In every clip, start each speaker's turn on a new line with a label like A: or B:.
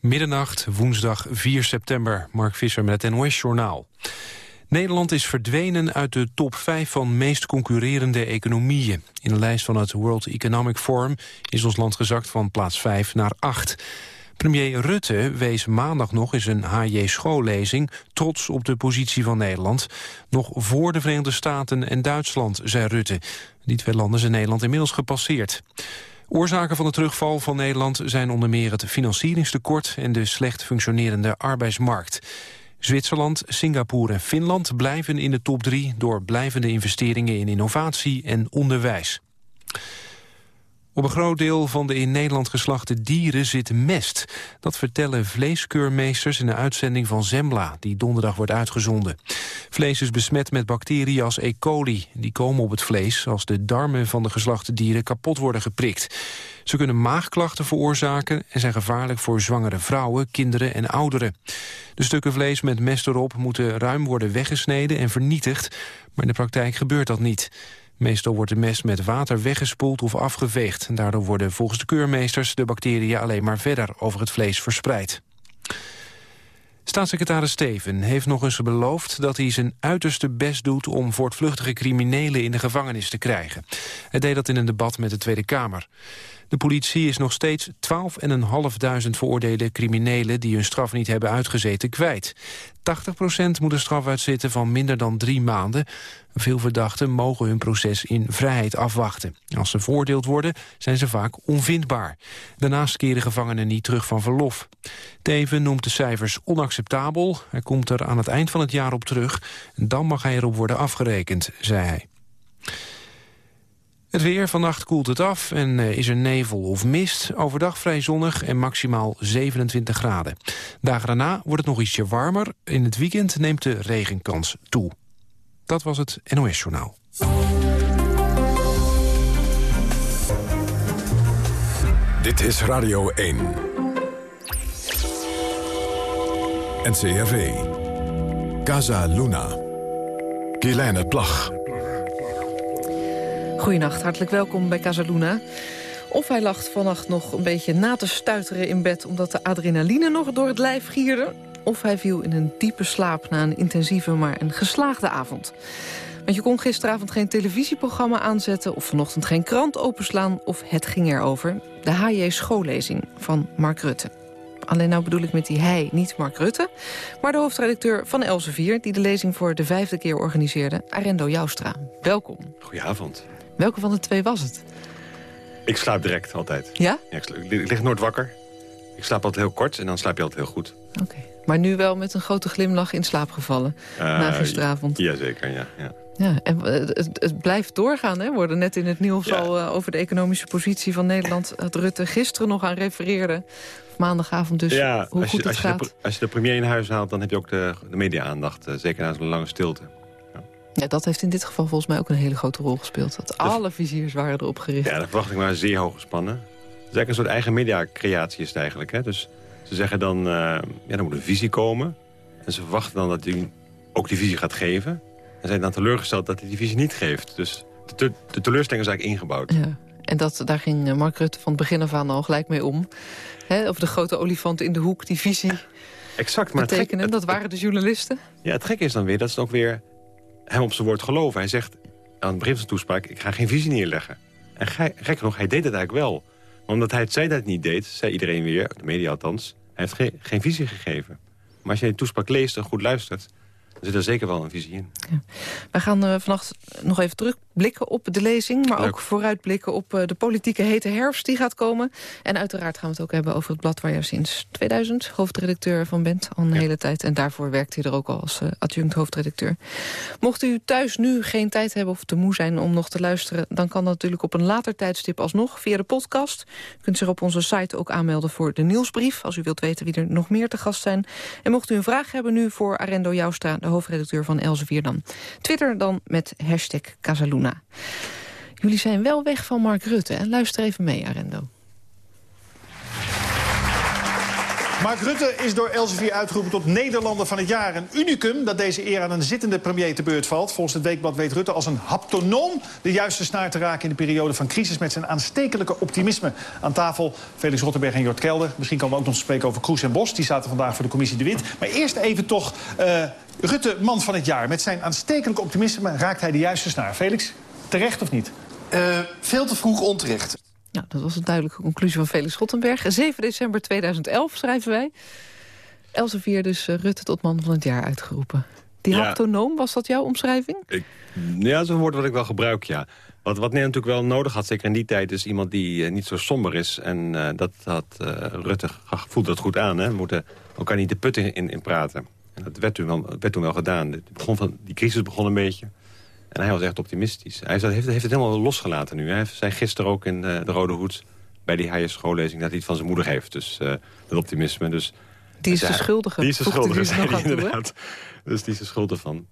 A: Middernacht, woensdag 4 september. Mark Visser met het NOS-journaal. Nederland is verdwenen uit de top 5 van meest concurrerende economieën. In de lijst van het World Economic Forum is ons land gezakt van plaats 5 naar 8. Premier Rutte wees maandag nog in zijn HJ schoollezing trots op de positie van Nederland. Nog voor de Verenigde Staten en Duitsland, zei Rutte. Die twee landen zijn Nederland inmiddels gepasseerd. Oorzaken van de terugval van Nederland zijn onder meer het financieringstekort en de slecht functionerende arbeidsmarkt. Zwitserland, Singapore en Finland blijven in de top drie door blijvende investeringen in innovatie en onderwijs. Op een groot deel van de in Nederland geslachte dieren zit mest. Dat vertellen vleeskeurmeesters in een uitzending van Zembla... die donderdag wordt uitgezonden. Vlees is besmet met bacteriën als E. coli. Die komen op het vlees als de darmen van de geslachte dieren kapot worden geprikt. Ze kunnen maagklachten veroorzaken en zijn gevaarlijk voor zwangere vrouwen, kinderen en ouderen. De stukken vlees met mest erop moeten ruim worden weggesneden en vernietigd, maar in de praktijk gebeurt dat niet. Meestal wordt de mest met water weggespoeld of afgeveegd. Daardoor worden volgens de keurmeesters de bacteriën alleen maar verder over het vlees verspreid. Staatssecretaris Steven heeft nog eens beloofd dat hij zijn uiterste best doet om voortvluchtige criminelen in de gevangenis te krijgen. Hij deed dat in een debat met de Tweede Kamer. De politie is nog steeds 12.500 veroordeelde criminelen... die hun straf niet hebben uitgezeten kwijt. 80% moet een straf uitzitten van minder dan drie maanden. Veel verdachten mogen hun proces in vrijheid afwachten. Als ze veroordeeld worden, zijn ze vaak onvindbaar. Daarnaast keren gevangenen niet terug van verlof. Teven noemt de cijfers onacceptabel. Hij komt er aan het eind van het jaar op terug. Dan mag hij erop worden afgerekend, zei hij. Het weer, vannacht koelt het af en uh, is er nevel of mist. Overdag vrij zonnig en maximaal 27 graden. Dagen daarna wordt het nog ietsje warmer. In het weekend neemt de regenkans toe. Dat was het NOS Journaal.
B: Dit is Radio 1. NCRV. Casa Luna. Kielijne Plag.
C: Goedenacht, hartelijk welkom bij Casaluna. Of hij lag vannacht nog een beetje na te stuiteren in bed... omdat de adrenaline nog door het lijf gierde... of hij viel in een diepe slaap na een intensieve, maar een geslaagde avond. Want je kon gisteravond geen televisieprogramma aanzetten... of vanochtend geen krant openslaan, of het ging erover. De HJ schoollezing van Mark Rutte. Alleen nou bedoel ik met die hij niet Mark Rutte... maar de hoofdredacteur van Elsevier... die de lezing voor de vijfde keer organiseerde, Arendo Joustra. Welkom.
D: Goedenavond.
C: Welke van de twee was het?
D: Ik slaap direct altijd.
C: Ja?
D: ja ik, lig nooit wakker. Ik slaap altijd heel kort en dan slaap je altijd heel goed.
C: Oké. Maar nu wel met een grote glimlach in slaap gevallen uh, na gisteravond.
D: Jazeker, ja. ja.
C: Ja, en eh, het, het, blijft doorgaan. Hè? We worden net in het nieuws al uh, over de economische positie van Nederland... het Rutte gisteren nog aan refereerde. Maandagavond dus, ja, hoe goed
D: je,
C: het gaat.
D: De, als je de premier in huis haalt, dan heb je ook de, de media-aandacht. zeker na zo'n lange stilte.
C: Ja, dat heeft in dit geval volgens mij ook een hele grote rol gespeeld. Dat alle viziers waren erop gericht.
D: Ja, dat verwacht ik maar zeer hoog gespannen. Het is eigenlijk een soort eigen mediacreatie is het eigenlijk. Hè? Dus ze zeggen dan, uh, ja, er moet een visie komen. En ze verwachten dan dat hij ook die visie gaat geven. En zijn dan teleurgesteld dat hij die visie niet geeft. Dus de, de teleurstelling is eigenlijk ingebouwd.
C: Ja. En dat, daar ging eh, Mark Rutte van het begin af aan al gelijk mee om. He, of de grote olifant in de hoek, die visie
D: exact, maar
C: betekenen. Het dat waren de journalisten.
D: Ja, het gekke is dan weer dat ze ook weer hem op zijn woord geloven. Hij zegt aan het begin van zijn toespraak... ik ga geen visie neerleggen. En gek genoeg, hij deed het eigenlijk wel. Maar omdat hij het zei dat het niet deed, zei iedereen weer... de media althans, hij heeft geen visie gegeven. Maar als je de toespraak leest en goed luistert... Er zit er zeker wel een visie in. Ja.
C: Wij gaan uh, vannacht nog even terugblikken op de lezing... maar ook vooruitblikken op uh, de politieke hete herfst die gaat komen. En uiteraard gaan we het ook hebben over het blad... waar je sinds 2000 hoofdredacteur van bent, al een hele tijd. En daarvoor werkt hij er ook al als uh, adjunct hoofdredacteur. Mocht u thuis nu geen tijd hebben of te moe zijn om nog te luisteren... dan kan dat natuurlijk op een later tijdstip alsnog via de podcast. U kunt zich op onze site ook aanmelden voor de nieuwsbrief... als u wilt weten wie er nog meer te gast zijn. En mocht u een vraag hebben nu voor Arendo Joustra hoofdredacteur van Elsevier dan. Twitter dan met hashtag Casaluna. Jullie zijn wel weg van Mark Rutte. En luister even mee, Arendo.
E: Mark Rutte is door Elsevier uitgeroepen tot Nederlander van het jaar. Een unicum dat deze eer aan een zittende premier te beurt valt. Volgens het Weekblad weet Rutte als een haptonoom de juiste snaar te raken... in de periode van crisis met zijn aanstekelijke optimisme. Aan tafel Felix Rotterberg en Jort Kelder. Misschien komen we ook nog spreken over Kroes en Bos. Die zaten vandaag voor de commissie De Wit. Maar eerst even toch uh, Rutte, man van het jaar. Met zijn aanstekelijke optimisme raakt hij de juiste snaar. Felix, terecht of niet?
F: Uh, veel te vroeg onterecht.
C: Nou, dat was een duidelijke conclusie van Felix Schottenberg. 7 december 2011 schrijven wij. Elsevier dus uh, Rutte tot man van het jaar uitgeroepen. Die ja. haptonoom, was dat jouw omschrijving?
D: Ik, ja, dat is een woord wat ik wel gebruik, ja. Wat, wat Nederland natuurlijk wel nodig had, zeker in die tijd... is iemand die uh, niet zo somber is. En uh, dat had Rutte, voelt dat goed aan. Hè? We moeten elkaar niet de put in, in, praten. En dat werd toen wel, werd toen wel gedaan. Begon van, die crisis begon een beetje. En hij was echt optimistisch. Hij heeft, heeft het helemaal losgelaten nu. Hij zei gisteren ook in de, de Rode Hoed... bij die haaien schoollezing dat hij het van zijn moeder heeft. Dus uh, dat optimisme. Dus,
C: die is de schuldige.
D: Die is de schuldige, zei hij inderdaad. Dus die is de schuld ervan.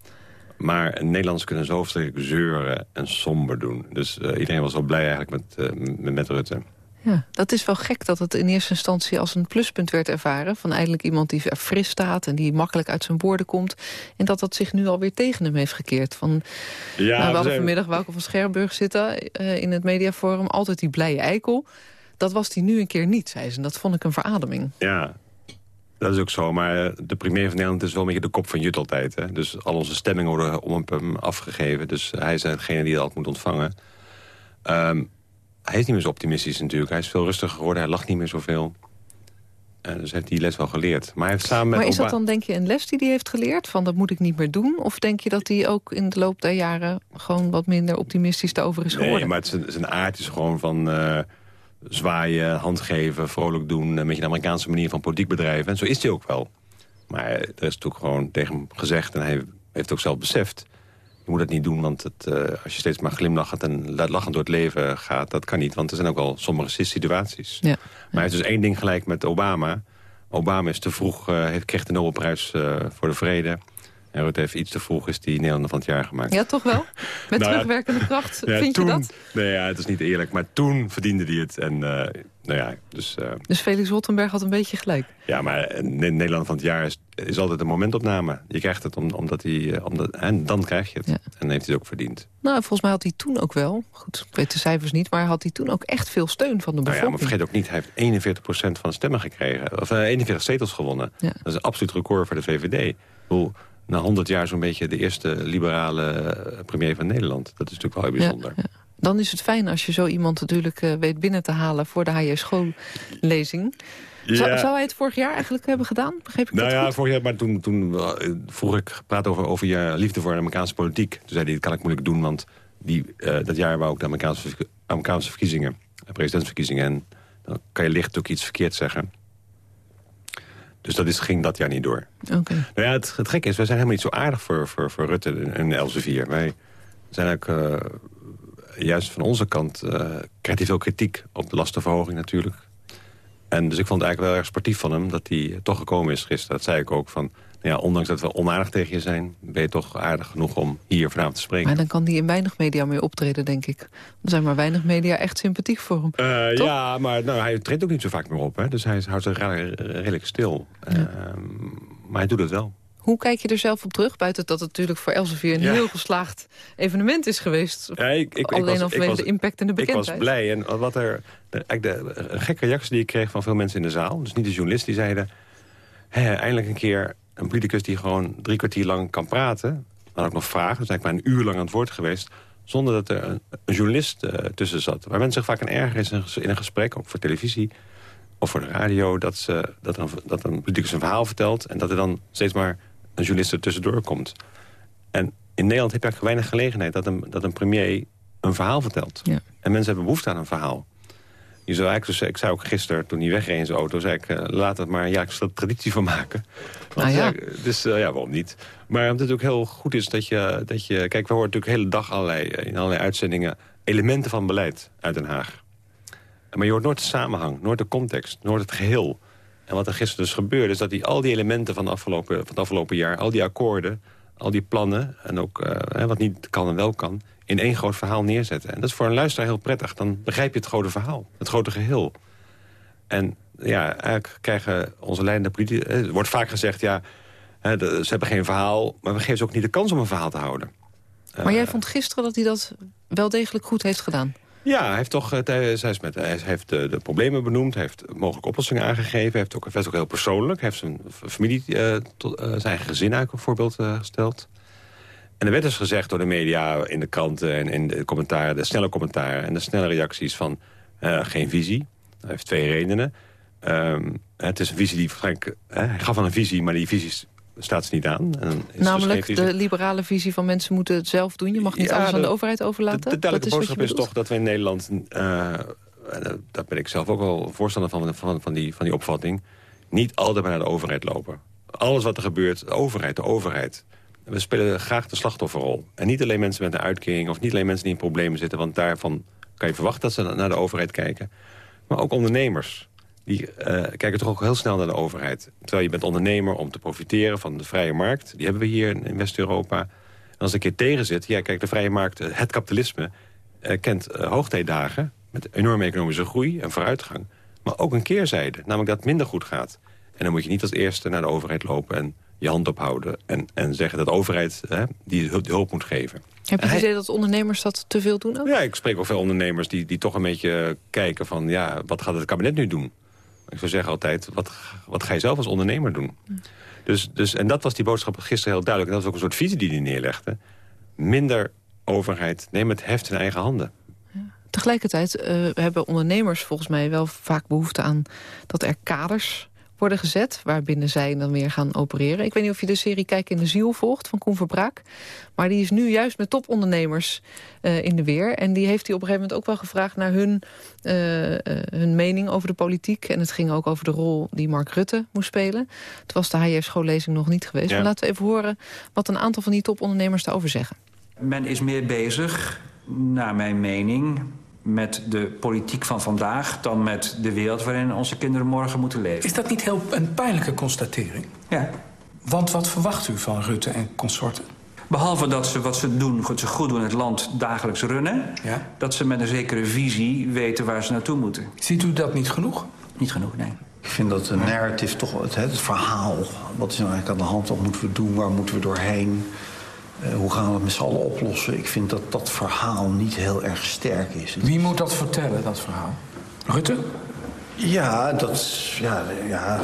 D: Maar Nederlanders kunnen zo verschrikkelijk zeuren en somber doen. Dus uh, iedereen was wel blij eigenlijk met, uh, met, met Rutte.
C: Ja, dat is wel gek dat het in eerste instantie als een pluspunt werd ervaren. Van eindelijk iemand die er fris staat en die makkelijk uit zijn woorden komt. En dat dat zich nu alweer tegen hem heeft gekeerd. Van, ja, nou, we hadden zijn... vanmiddag Wouter van Schermburg zitten uh, in het mediaforum. Altijd die blije eikel. Dat was hij nu een keer niet, zei ze. En dat vond ik een verademing.
D: Ja, dat is ook zo, maar de premier van Nederland is wel een beetje de kop van Jut altijd. Hè? Dus al onze stemmingen worden om hem afgegeven. Dus hij is degene die dat moet ontvangen. Um, hij is niet meer zo optimistisch natuurlijk. Hij is veel rustiger geworden, hij lacht niet meer zoveel. Uh, dus heeft die les wel geleerd. Maar, hij heeft samen met
C: maar is dat dan denk je een les die hij heeft geleerd? Van dat moet ik niet meer doen? Of denk je dat hij ook in de loop der jaren... gewoon wat minder optimistisch daarover is geworden?
D: Nee, maar het, zijn, zijn aard is gewoon van... Uh, zwaaien, handgeven, vrolijk doen... een beetje de Amerikaanse manier van politiek bedrijven. En zo is hij ook wel. Maar er is natuurlijk gewoon tegen hem gezegd... en hij heeft ook zelf beseft je moet dat niet doen, want het, uh, als je steeds maar glimlachend en lachend door het leven gaat... dat kan niet, want er zijn ook wel sommige situaties. Ja. Maar hij heeft dus één ding gelijk met Obama. Obama is te vroeg, uh, heeft, kreeg de Nobelprijs uh, voor de vrede... En Rutte heeft iets te vroeg is die Nederlander van het jaar gemaakt.
C: Ja, toch wel? Met nou, terugwerkende kracht,
D: ja,
C: vind
D: toen,
C: je dat?
D: Nee, ja, het is niet eerlijk. Maar toen verdiende hij het. En, nou ja, dus, uh,
C: dus Felix Rottenberg had een beetje gelijk?
D: Ja, maar Nederlander van het jaar is, is altijd een momentopname. Je krijgt het om, omdat hij... Eh, omdat, en dan krijg je het. Ja. En heeft hij het ook verdiend.
C: Nou, volgens mij had hij toen ook wel... Goed, ik weet de cijfers niet... maar had hij toen ook echt veel steun van de bevolking. Nou ja,
D: maar vergeet ook niet, hij heeft 41% van de stemmen gekregen. Of 41 zetels gewonnen. Ja. Dat is een absoluut record voor de VVD. Bedoel, na 100 jaar zo'n beetje de eerste liberale eh, premier van Nederland. Dat is natuurlijk wel heel bijzonder. Ja.
C: Dan is het fijn als je zo iemand natuurlijk uh, weet binnen te halen... voor de HJ schoollezing. Zou, zou, hij het vorig jaar eigenlijk hebben gedaan? Begreep ik
D: nou
C: dat
D: ja,
C: goed?
D: vorig jaar, maar toen, toen uh, vroeg ik gepraat over, over je liefde voor de Amerikaanse politiek. Toen zei hij, dat kan ik moeilijk doen, want die, uh, dat jaar wou ook de Amerikaanse, Amerikaanse verkiezingen, presidentsverkiezingen. En dan kan je licht ook iets verkeerd zeggen. Dus dat is, ging dat jaar niet door.
C: Okay.
D: Nou ja, het, het gekke is, wij zijn helemaal niet zo aardig voor, voor, voor Rutte en Elsevier. Wij zijn ook, uh, juist van onze kant, uh, krijgt hij veel kritiek op de lastenverhoging natuurlijk. En dus ik vond het eigenlijk wel erg sportief van hem dat hij toch gekomen is gisteren. Dat zei ik ook van, ja, ondanks dat we onaardig tegen je zijn... ben je toch aardig genoeg om hier vanavond te spreken.
C: Maar dan kan hij in weinig media mee optreden, denk ik. Er zijn maar weinig media echt sympathiek voor hem.
D: Uh, ja, maar nou, hij treedt ook niet zo vaak meer op. Hè? Dus hij houdt zich redelijk stil. Ja. Uh, maar hij doet het wel.
C: Hoe kijk je er zelf op terug? Buiten dat het natuurlijk voor Elsevier een ja. heel geslaagd evenement is geweest.
D: Ja, ik, ik,
C: Alleen
D: ik
C: al vanwege de impact en de bekendheid.
D: Ik was blij. En wat er, de, de, een gekke reactie die ik kreeg van veel mensen in de zaal... dus niet de journalisten, die zeiden... Hé, eindelijk een keer een politicus die gewoon drie kwartier lang kan praten. Dan ook nog vragen, dus eigenlijk maar een uur lang aan het woord geweest... zonder dat er een, een journalist uh, tussen zat. Waar mensen zich vaak een erger is in een gesprek, ook voor televisie... of voor de radio, dat, ze, dat, een, dat een politicus een verhaal vertelt... en dat er dan steeds maar een journalist er tussendoor komt. En in Nederland heb je eigenlijk weinig gelegenheid... dat een, dat een premier een verhaal vertelt.
C: Ja.
D: En mensen hebben behoefte aan een verhaal. Je zou eigenlijk, dus, ik zei ook gisteren, toen hij wegreed in zijn auto... zei ik, uh, laat het maar een jaarlijkse traditie van maken. Want,
C: ah, ja.
D: Uh, dus uh, ja, waarom niet? Maar omdat het ook heel goed is dat je... Dat je kijk, we horen natuurlijk de hele dag allerlei, in allerlei uitzendingen... elementen van beleid uit Den Haag. Maar je hoort nooit de samenhang, nooit de context, nooit het geheel. En wat er gisteren dus gebeurde, is dat hij al die elementen van, de afgelopen, van het afgelopen jaar... al die akkoorden, al die plannen, en ook wat niet kan en wel kan in één groot verhaal neerzetten. En dat is voor een luisteraar heel prettig. Dan begrijp je het grote verhaal, het grote geheel. En ja, eigenlijk krijgen onze leidende politici... Er wordt vaak gezegd, ja, ze hebben geen verhaal... maar we geven ze ook niet de kans om een verhaal te houden.
C: Maar jij vond gisteren dat hij dat wel degelijk goed heeft gedaan?
D: Ja, hij heeft toch hij, hij, met, hij heeft de, de, problemen benoemd, hij heeft mogelijke oplossingen aangegeven. Hij heeft ook, ook heel persoonlijk. Hij heeft zijn familie, tot, zijn gezin eigenlijk een voorbeeld gesteld. En er werd dus gezegd door de media, in de kranten en in de commentaren... de snelle commentaren en de snelle reacties van geen visie. Hij heeft twee redenen. Um, het is een visie die waarschijnlijk... hij gaf aan een visie, maar die visie staat ze niet aan. En
C: Namelijk dus de liberale visie van mensen moeten het zelf doen. Je mag niet alles aan de overheid overlaten.
D: De, de duidelijke boodschap is toch dat we in Nederland... Uh, daar ben ik zelf ook wel voorstander van, van, van, die, van die opvatting... niet altijd maar naar de overheid lopen. Alles wat er gebeurt, de overheid, de overheid. We spelen graag de slachtofferrol. En niet alleen mensen met een uitkering... of niet alleen mensen die in problemen zitten... want daarvan kan je verwachten dat ze naar de overheid kijken. Maar ook ondernemers die uh, kijken toch ook heel snel naar de overheid. Terwijl je bent ondernemer om te profiteren van de vrije markt. Die hebben we hier in West-Europa. En als een keer tegen zit, ja kijk, de vrije markt, eh, het kapitalisme... Uh, kent uh, hoogtijdagen met enorme economische groei en vooruitgang. Maar ook een keerzijde, namelijk dat het minder goed gaat. En dan moet je niet als eerste naar de overheid lopen en je hand ophouden... en, en zeggen dat de overheid hè, die hulp moet geven.
C: Heb je het idee dat ondernemers dat te veel doen? Ook?
D: Ja, ik spreek ook veel ondernemers die, die toch een beetje kijken van... ja, wat gaat het kabinet nu doen? Ik zou zeggen altijd, wat, wat ga je zelf als ondernemer doen? Dus, dus, en dat was die boodschap gisteren heel duidelijk. En dat was ook een soort visie die hij neerlegde. Minder overheid, neem het heft in eigen handen.
C: Tegelijkertijd uh, hebben ondernemers volgens mij wel vaak behoefte aan... dat er kaders worden gezet... waarbinnen zij dan weer gaan opereren. Ik weet niet of je de serie Kijk in de Ziel volgt van Koen Verbraak. Maar die is nu juist met topondernemers uh, in de weer. En die heeft hij op een gegeven moment ook wel gevraagd... naar hun, uh, uh, hun mening over de politiek. En het ging ook over de rol die Mark Rutte moest spelen. Het was de HR-schoollezing nog niet geweest. Ja. Maar laten we even horen wat een aantal van die topondernemers daarover zeggen.
G: Men is meer bezig, naar mijn mening met de politiek van vandaag... dan met de wereld waarin onze kinderen morgen moeten leven.
H: Is dat niet heel een pijnlijke constatering?
G: Ja.
H: Want wat verwacht u van Rutte en consorten?
G: Behalve dat ze wat ze doen, wat ze goed doen, het land dagelijks runnen...
H: Ja?
G: dat ze met een zekere visie weten waar ze naartoe moeten.
H: Ziet u dat niet genoeg?
G: Niet genoeg, nee.
I: Ik vind dat de narrative toch, het, het verhaal... wat is nou eigenlijk aan de hand, wat moeten we doen, waar moeten we doorheen... Uh, hoe gaan we het met z'n allen oplossen? Ik vind dat dat verhaal niet heel erg sterk is.
H: Wie moet dat vertellen, dat verhaal? Rutte?
I: Ja, dat... Ja, ja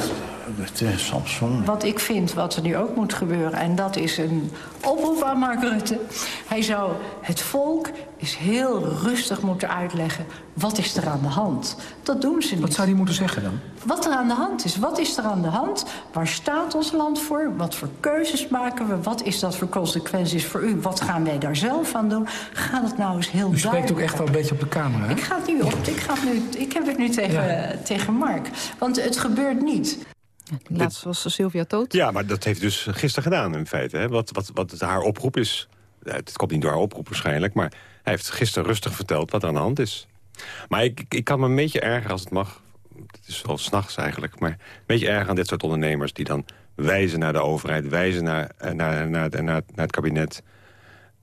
I: Samson.
J: Wat ik vind wat er nu ook moet gebeuren... en dat is een oproep aan Mark Rutte. Hij zou het volk eens heel rustig moeten uitleggen... wat is er aan de hand. Dat doen ze niet.
H: Wat zou hij moeten zeggen dan?
J: Wat er aan de hand is. Wat is er aan de hand? Waar staat ons land voor? Wat voor keuzes maken we? Wat is dat voor consequenties voor u? Wat gaan wij daar zelf aan doen? Ga dat nou eens heel duidelijk...
H: U spreekt ook echt wel een beetje op de camera, hè?
J: Ik ga het nu op. Ik, ga het nu, ik heb het nu tegen, ja. tegen Mark. Want het gebeurt niet.
C: Laatst was Sylvia Toot.
D: Ja, maar dat heeft dus gisteren gedaan in feite. Hè? Wat, wat, wat haar oproep is. Het komt niet door haar oproep waarschijnlijk. Maar hij heeft gisteren rustig verteld wat er aan de hand is. Maar ik, ik kan me een beetje erger als het mag. Het is wel s'nachts eigenlijk. Maar een beetje erger aan dit soort ondernemers... die dan wijzen naar de overheid, wijzen naar, naar, naar, naar, naar het kabinet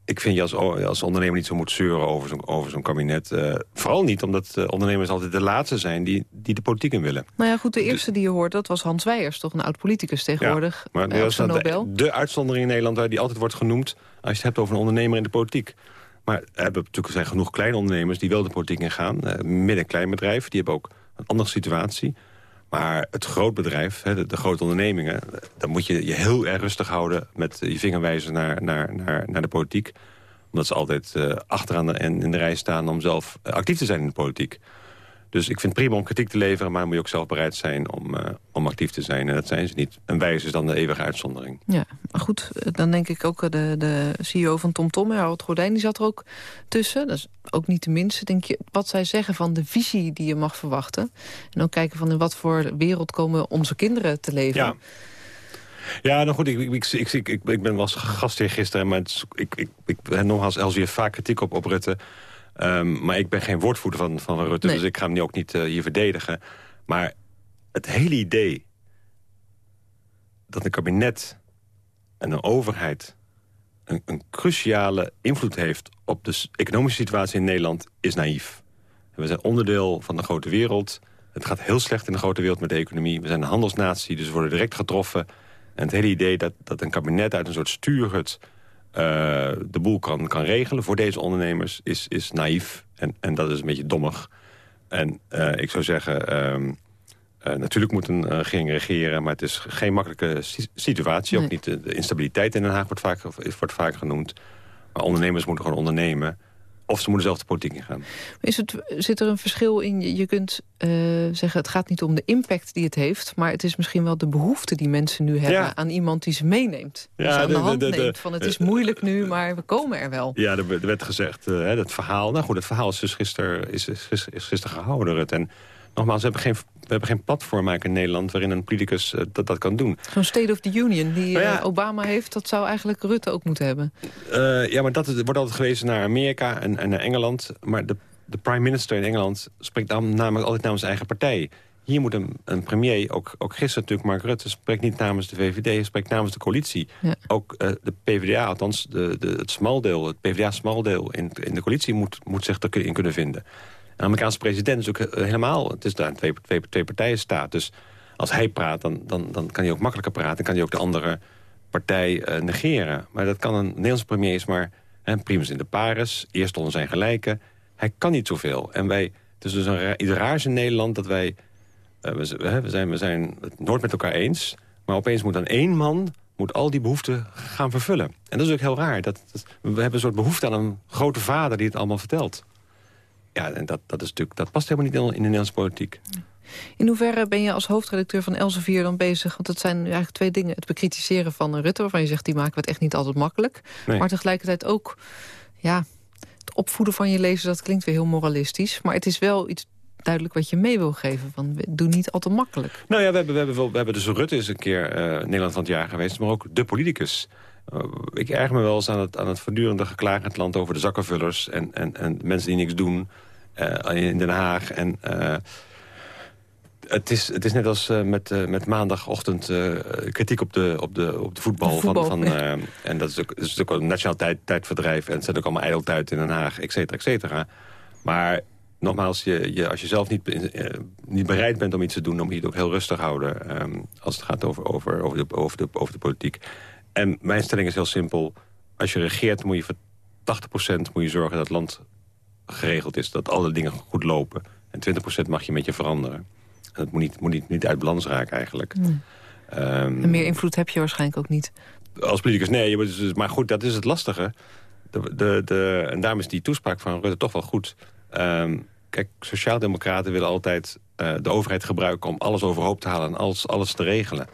D: ik vind je als, als ondernemer niet zo moet zeuren over zo'n over zo'n kabinet. Uh, vooral niet omdat uh, ondernemers altijd de laatste zijn die, die de politiek in willen.
C: Nou ja, goed, de eerste die je hoort, dat was Hans Weijers, toch een oud-politicus tegenwoordig.
D: Ja, maar
C: uh,
D: dat is de, de uitzondering in Nederland waar die altijd wordt genoemd... als je het hebt over een ondernemer in de politiek. Maar er hebben natuurlijk zijn genoeg kleine ondernemers die wel de politiek ingaan. midden- en kleinbedrijf, die hebben ook een andere situatie. Maar het grootbedrijf, de, de grote ondernemingen... dan moet je je heel erg rustig houden met je vinger wijzen naar, naar, naar, naar de politiek. Omdat ze altijd uh, achteraan en in de rij staan om zelf actief te zijn in de politiek. Dus ik vind het prima om kritiek te leveren... maar moet je ook zelf bereid zijn om, uh, om actief te zijn. En dat zijn ze niet. Een wijze is dan de eeuwige uitzondering.
C: Ja, maar goed, dan denk ik ook de, de CEO van TomTom, Harold Gordijn... die zat er ook tussen. Dat is ook niet de minste. Denk je, wat zij zeggen van de visie die je mag verwachten. En ook kijken van in wat voor wereld komen onze kinderen te leven.
D: Ja. Ja, nou goed, ik, ik, ik, ik, ik, ben wel gastheer gisteren... maar ik, ik, ik, nogmaals, Elsevier vaak kritiek op, op Rutte... Um, maar ik ben geen woordvoerder van, van Rutte, nee. dus ik ga hem nu ook niet uh, hier verdedigen. Maar het hele idee dat een kabinet en een overheid... een, een cruciale invloed heeft op de economische situatie in Nederland... is naïef. We zijn onderdeel van de grote wereld. Het gaat heel slecht in de grote wereld met de economie. We zijn een handelsnatie, dus we worden direct getroffen. En het hele idee dat, dat een kabinet uit een soort stuurhut... Uh, de boel kan, kan regelen voor deze ondernemers is, is naïef. En, en dat is een beetje dommig. En uh, ik zou zeggen... Uh, natuurlijk moet een regering regeren, maar het is geen makkelijke situatie. Nee. Ook niet de, de, instabiliteit in Den Haag wordt vaak, wordt vaak genoemd. Maar ondernemers moeten gewoon ondernemen. Of ze moeten zelf de politiek ingaan.
C: Is het, zit er een verschil in? Je kunt uh, zeggen, het gaat niet om de impact die het heeft... maar het is misschien wel de behoefte die mensen nu hebben... Ja. aan iemand die ze meeneemt. Ja, dus aan de, de hand de, de, neemt van het is moeilijk nu, maar we komen er wel.
D: Ja, er werd gezegd, uh, dat verhaal... Nou goed, het verhaal is dus gisteren, is, is, is gisteren gehouden. En nogmaals, we hebben geen, we hebben geen platform in Nederland... waarin een politicus uh, dat, dat kan doen.
C: Zo'n State of the Union die ja, uh, Obama heeft... dat zou eigenlijk Rutte ook moeten hebben.
D: Uh, ja, maar dat wordt altijd gewezen naar Amerika en, en naar Engeland. Maar de, de prime minister in Engeland spreekt dan namelijk altijd namens zijn eigen partij. Hier moet een, een premier, ook, ook gisteren natuurlijk Mark Rutte... spreekt niet namens de VVD, spreekt namens de coalitie. Ja. Ook de PvdA, althans de, de, het smaldeel, het PvdA-smaldeel in, in de coalitie... moet, moet zich erin kunnen vinden. De Amerikaanse president is ook eh, helemaal... Het is daar een twee, partijen staat. Dus als hij praat, dan, dan, dan kan hij ook makkelijker praten. Dan kan hij ook de andere partij uh, negeren. Maar dat kan een Nederlandse premier is maar... Hè, primus in de pares, eerst onder zijn gelijken. Hij kan niet zoveel. En wij, het is dus een, iets raars in Nederland dat wij... We, we, zijn, we zijn het nooit met elkaar eens... maar opeens moet dan één man moet al die behoeften gaan vervullen. En dat is ook heel raar. Dat, dat, we hebben een soort behoefte aan een grote vader die het allemaal vertelt. Ja, en dat, dat, is natuurlijk, dat past helemaal niet in de Nederlandse politiek.
C: In hoeverre ben je als hoofdredacteur van Elsevier dan bezig? Want het zijn eigenlijk twee dingen. Het bekritiseren van Rutte, waarvan je zegt... die maken we het echt niet altijd makkelijk. Nee. Maar tegelijkertijd ook... ja, het opvoeden van je lezer, dat klinkt weer heel moralistisch. Maar het is wel iets duidelijk wat je mee wil geven. Van, doe niet al te makkelijk.
D: Nou ja, we hebben, we hebben, we hebben dus Rutte is een keer uh, Nederland van het jaar geweest... maar ook de politicus. Uh, ik erg me wel eens aan het, aan het voortdurende geklaag in het land... over de zakkenvullers en, en, en mensen die niks doen... Uh, in Den Haag. En uh, het, is, het is net als uh, met, met maandagochtend kritiek op de, op de, op de voetbal.
C: De voetbal
D: van, van, en dat is, ook, dat is ook een nationaal tijd, tijdverdrijf. En het zit ook allemaal ijdeltuit in Den Haag, et cetera, et cetera. Maar nogmaals, je, je, als je zelf niet, niet bereid bent om iets te doen... dan moet je het ook heel rustig houden um, als het gaat over, over, over, de, over, de, over de politiek. En mijn stelling is heel simpel. Als je regeert, moet je voor 80% moet je zorgen dat het land geregeld is. Dat alle dingen goed lopen. En 20% mag je met je veranderen. En dat moet niet, moet niet, niet uit balans raken eigenlijk.
C: Um, en meer invloed heb je waarschijnlijk ook niet.
D: Als politicus, nee. Maar goed, dat is het lastige. De, de, de, en daarom is die toespraak van Rutte toch wel goed. Um, kijk, sociaaldemocraten willen altijd uh, de overheid gebruiken... om alles overhoop te halen en alles, alles te regelen.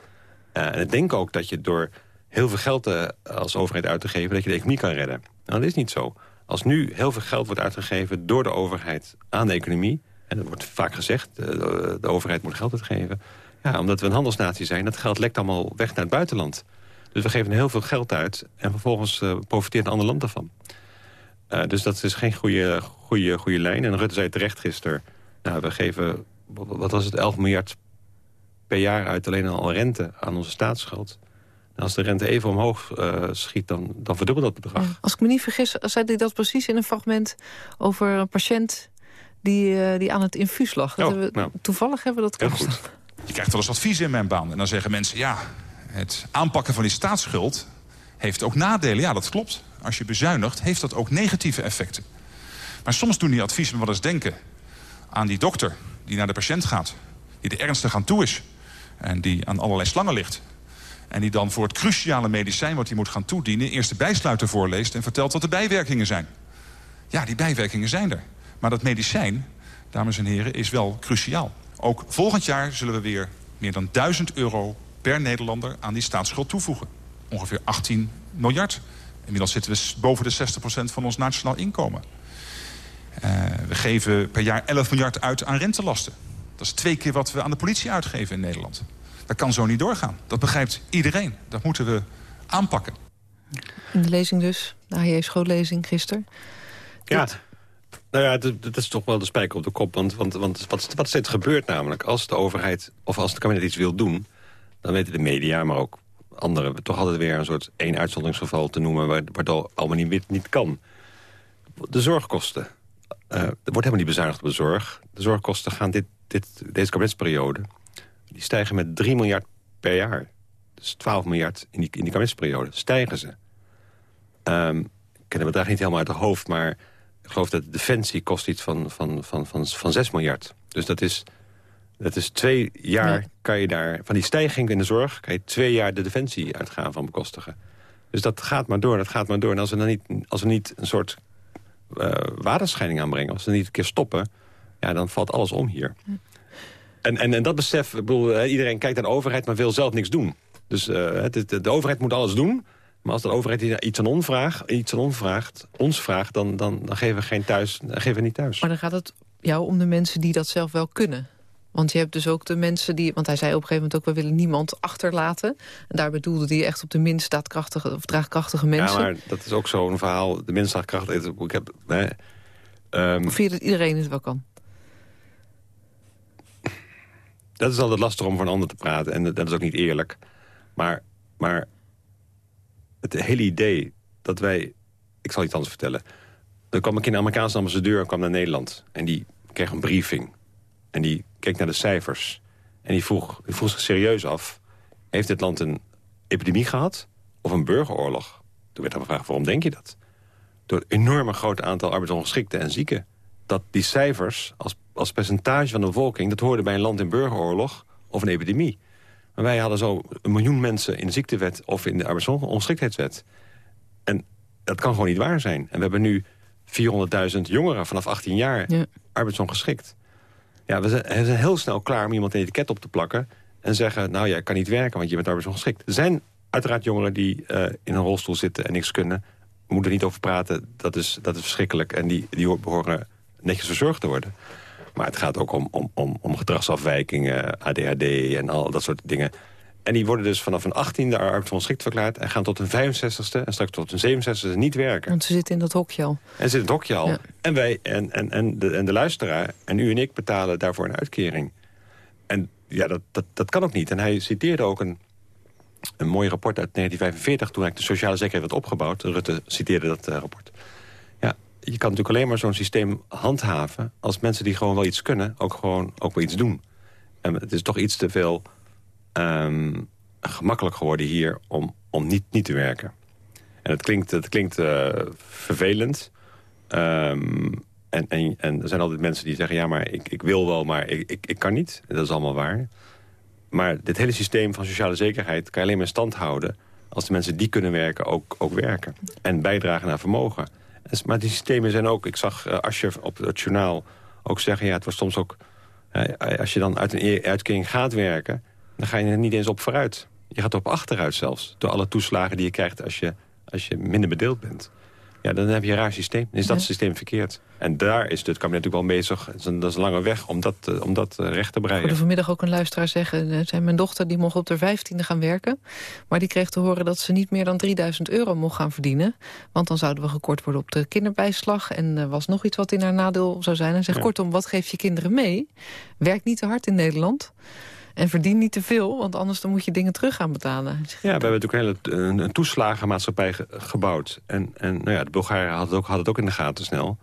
D: Uh, en ik denk ook dat je door heel veel geld uh, als overheid uit te geven... dat je de economie kan redden. Nou, dat is niet zo. Als nu heel veel geld wordt uitgegeven door de overheid aan de economie... en dat wordt vaak gezegd, de, de overheid moet geld uitgeven... Ja, omdat we een handelsnatie zijn, dat geld lekt allemaal weg naar het buitenland. Dus we geven heel veel geld uit en vervolgens uh, profiteert een ander land ervan. Uh, dus dat is geen goede, goede, goede lijn. En Rutte zei terecht gisteren... Nou, we geven, wat was het, 11 miljard per jaar uit alleen al rente aan onze staatsschuld als de rente even omhoog uh, schiet, dan, dan verdubbelt dat bedrag. Ja,
C: als ik me niet vergis, zei hij dat precies in een fragment... over een patiënt die, uh, die aan het infuus lag. Oh, we, nou. Toevallig hebben we dat
K: goed. Je krijgt wel eens advies in mijn baan. En dan zeggen mensen, ja, het aanpakken van die staatsschuld... heeft ook nadelen. Ja, dat klopt. Als je bezuinigt, heeft dat ook negatieve effecten. Maar soms doen die adviezen me wel eens denken... aan die dokter die naar de patiënt gaat... die er ernstig aan toe is... en die aan allerlei slangen ligt... En die dan voor het cruciale medicijn wat hij moet gaan toedienen... eerst de bijsluiter voorleest en vertelt wat de bijwerkingen zijn. Ja, die bijwerkingen zijn er. Maar dat medicijn, dames en heren, is wel cruciaal. Ook volgend jaar zullen we weer meer dan 1000 euro per Nederlander aan die staatsschuld toevoegen. Ongeveer 18 miljard. Inmiddels zitten we boven de 60% van ons nationaal inkomen. Uh, we geven per jaar 11 miljard uit aan rentelasten. Dat is twee keer wat we aan de politie uitgeven in Nederland. Dat kan zo niet doorgaan. Dat begrijpt iedereen. Dat moeten we aanpakken.
C: In de lezing dus, de AJ-schoollezing gisteren.
D: Ja, nou ja, dat, is toch wel de spijker op de kop. Want, want, want wat, wat steeds gebeurt namelijk... als de overheid of als het kabinet iets wil doen... dan weten de media, maar ook anderen... toch altijd weer een soort één uitzonderingsgeval te noemen... waardoor allemaal niet, niet kan. De zorgkosten. Uh, er wordt helemaal niet bezuinigd op de zorg. De zorgkosten gaan dit, dit, deze kabinetsperiode... die stijgen met 3 miljard per jaar. Dus 12 miljard in die, in die kabinetsperiode. Stijgen ze. Um, ik ken het bedrag niet helemaal uit het hoofd... maar ik geloof dat defensie kost iets van, van, van, van, van 6 miljard. Dus dat is, dat is twee jaar kan je daar... van die stijging in de zorg kan je twee jaar de defensie uitgaan van bekostigen. Dus dat gaat maar door, dat gaat maar door. En als we dan niet, als we niet een soort uh, waterscheiding aanbrengen... als we niet een keer stoppen, ja, dan valt alles om hier. En, en, en dat besef, ik bedoel, iedereen kijkt naar de overheid... maar wil zelf niks doen. Dus uh, het, de, de overheid moet alles doen... Maar als de overheid iets aan, ons vraagt, iets aan ons vraagt, ons vraagt dan, dan, dan geven we geen thuis, dan geven we niet thuis.
C: Maar dan gaat het jou om de mensen die dat zelf wel kunnen. Want je hebt dus ook de mensen die... Want hij zei op een gegeven moment ook... we willen niemand achterlaten. En daar bedoelde hij echt op de minst daadkrachtige... of draagkrachtige mensen.
D: Ja, maar dat is ook zo'n verhaal. De minst daadkrachtige... Ik heb, nee,
C: um, of je dat iedereen het wel kan?
D: Dat is altijd lastig om van een ander te praten. En dat is ook niet eerlijk. Maar, maar het hele idee dat wij... Ik zal iets anders vertellen. Er kwam een keer een Amerikaanse ambassadeur en kwam naar Nederland. En die kreeg een briefing. En die keek naar de cijfers. En die vroeg, die vroeg zich serieus af... heeft dit land een epidemie gehad of een burgeroorlog? Toen werd hij gevraagd, waarom denk je dat? Door het enorme grote aantal arbeidsongeschikten en zieken. Dat die cijfers als, als percentage van de bevolking... dat hoorde bij een land in burgeroorlog of een epidemie. Maar wij hadden zo een miljoen mensen in de ziektewet... of in de arbeidsongeschiktheidswet. En dat kan gewoon niet waar zijn. En we hebben nu 400.000 jongeren vanaf 18 jaar ja. arbeidsongeschikt. Ja, we zijn, we zijn, heel snel klaar om iemand een etiket op te plakken... en zeggen, nou ja, kan niet werken, want je bent arbeidsongeschikt. Er zijn uiteraard jongeren die uh, in een rolstoel zitten en niks kunnen. We moeten er niet over praten, dat is, dat is verschrikkelijk. En die, die behoren netjes verzorgd te worden. Maar het gaat ook om, om, om, om gedragsafwijkingen, ADHD en al dat soort dingen. En die worden dus vanaf een 18e arbeidsongeschikt verklaard... en gaan tot een 65e en straks tot een 67e niet werken.
C: Want ze zitten in dat hokje al.
D: En ze zitten in het hokje al. En, wij, en, en, en, de, en de luisteraar en u en ik betalen daarvoor een uitkering. En ja, dat, dat, dat kan ook niet. En hij citeerde ook een, een mooi rapport uit 1945... toen eigenlijk de sociale zekerheid werd opgebouwd. Rutte citeerde dat uh, rapport je kan natuurlijk alleen maar zo'n systeem handhaven... als mensen die gewoon wel iets kunnen, ook gewoon ook wel iets doen. En het is toch iets te veel um, gemakkelijk geworden hier om, om niet, niet te werken. En het klinkt, het klinkt uh, vervelend. Um, en, en, en er zijn altijd mensen die zeggen... ja, maar ik, ik wil wel, maar ik, ik, ik kan niet. Dat is allemaal waar. Maar dit hele systeem van sociale zekerheid... kan je alleen maar stand houden... als de mensen die kunnen werken ook, ook werken. En bijdragen naar vermogen. Maar die systemen zijn ook... Ik zag uh, Asje op het journaal ook zeggen... ja, het was soms ook... Als je dan uit een e- uitkering gaat werken... dan ga je er niet eens op vooruit. Je gaat op achteruit zelfs. Door alle toeslagen die je krijgt als je, als je minder bedeeld bent. Ja, dan heb je een raar systeem. Dan is dat systeem verkeerd. En daar is het kabinet natuurlijk wel bezig. Dat is een, dat is een lange weg om dat, eh, om dat eh, recht te breien. Ik
C: hoorde vanmiddag ook een luisteraar zeggen... Eh, zei mijn dochter die mocht op de vijftiende gaan werken. Maar die kreeg te horen dat ze niet meer dan 3000 euro mocht gaan verdienen. Want dan zouden we gekort worden op de kinderbijslag. En er was nog iets wat in haar nadeel zou zijn. En zegt kortom, wat geef je kinderen mee? Werk niet te hard in Nederland. En verdien niet te veel, want anders dan moet je dingen terug gaan betalen.
D: Ja, we hebben natuurlijk een hele een, een toeslagenmaatschappij gebouwd. En, en nou ja, de Bulgaren hadden het, ook, het ook in de gaten snel.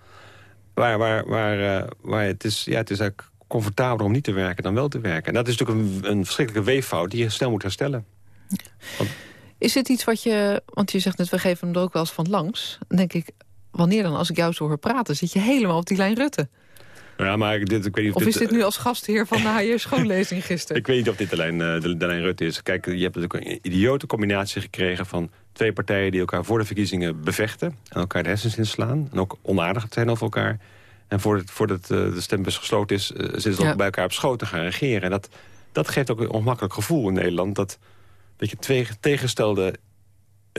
D: Waar, waar, waar, uh, waar het, is, ja, het is eigenlijk comfortabeler om niet te werken dan wel te werken. En dat is natuurlijk een, een verschrikkelijke weeffout die je snel moet herstellen.
C: Want... Is het iets wat je... Want je zegt net, we geven hem er ook wel eens van langs. Dan denk ik, wanneer dan als ik jou zo hoor praten... zit je helemaal op die lijn Rutte.
D: Ja, maar dit, ik weet niet
C: of, of is dit nu als gastheer van de HR schoonlezing gisteren?
D: ik weet niet of dit alleen de, de lijn Rutte is. Kijk, je hebt natuurlijk een idiote combinatie gekregen van twee partijen die elkaar voor de verkiezingen bevechten. En elkaar de hersens inslaan. En ook onaardig zijn over elkaar. En voordat, voordat uh, de stembus gesloten is, uh, zitten ze ja. bij elkaar op schoot te gaan regeren. En dat, dat geeft ook een ongemakkelijk gevoel in Nederland. Dat, dat je twee tegengestelde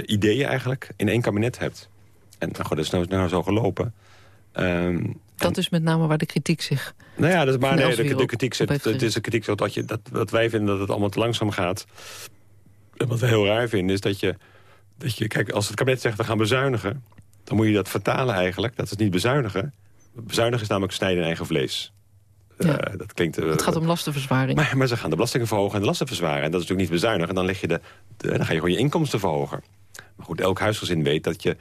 D: ideeën eigenlijk in één kabinet hebt. En nou, goed, dat is nou, nou zo gelopen. Um,
C: dat is met name waar de kritiek zich...
D: Nou ja, dat is maar nee, de, de, kritiek zit, het is een kritiek dat, je, dat, dat wij vinden dat het allemaal te langzaam gaat. En wat we heel raar vinden is dat je, dat je... Kijk, als het kabinet zegt we gaan bezuinigen... dan moet je dat vertalen eigenlijk. Dat is niet bezuinigen. Bezuinigen is namelijk snijden in eigen vlees.
C: Ja. Uh, dat klinkt, uh, het gaat om lastenverzwaring.
D: Maar, maar, ze gaan de belastingen verhogen en de lasten verzwaren. En dat is natuurlijk niet bezuinigen. Dan, leg je de, de, dan ga je gewoon je inkomsten verhogen. Maar goed, elk huisgezin weet dat je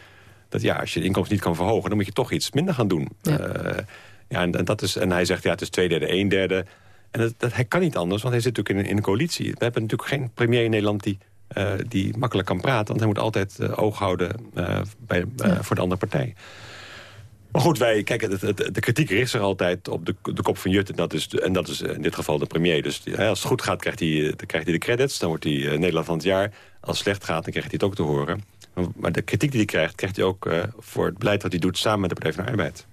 D: dat ja, als je de inkomsten niet kan verhogen... dan moet je toch iets minder gaan doen. Ja, uh, ja en, en, dat is, en hij zegt, ja, het is twee derde, een derde. En dat, dat, hij kan niet anders, want hij zit natuurlijk in, in een coalitie. We hebben natuurlijk geen premier in Nederland die, uh, die makkelijk kan praten. Want hij moet altijd uh, oog houden bij, ja. voor de andere partij. Maar goed, wij, kijk, het, het, de kritiek richt zich altijd op de, de kop van Jut. En dat, is, en dat is in dit geval de premier. Dus als het goed gaat, krijgt hij, dan krijgt hij de credits. Dan wordt hij Nederland van het jaar. Als het slecht gaat, dan krijgt hij het ook te horen. Maar de kritiek die hij krijgt, krijgt hij ook voor het beleid dat hij doet... samen met de Partij van de Arbeid.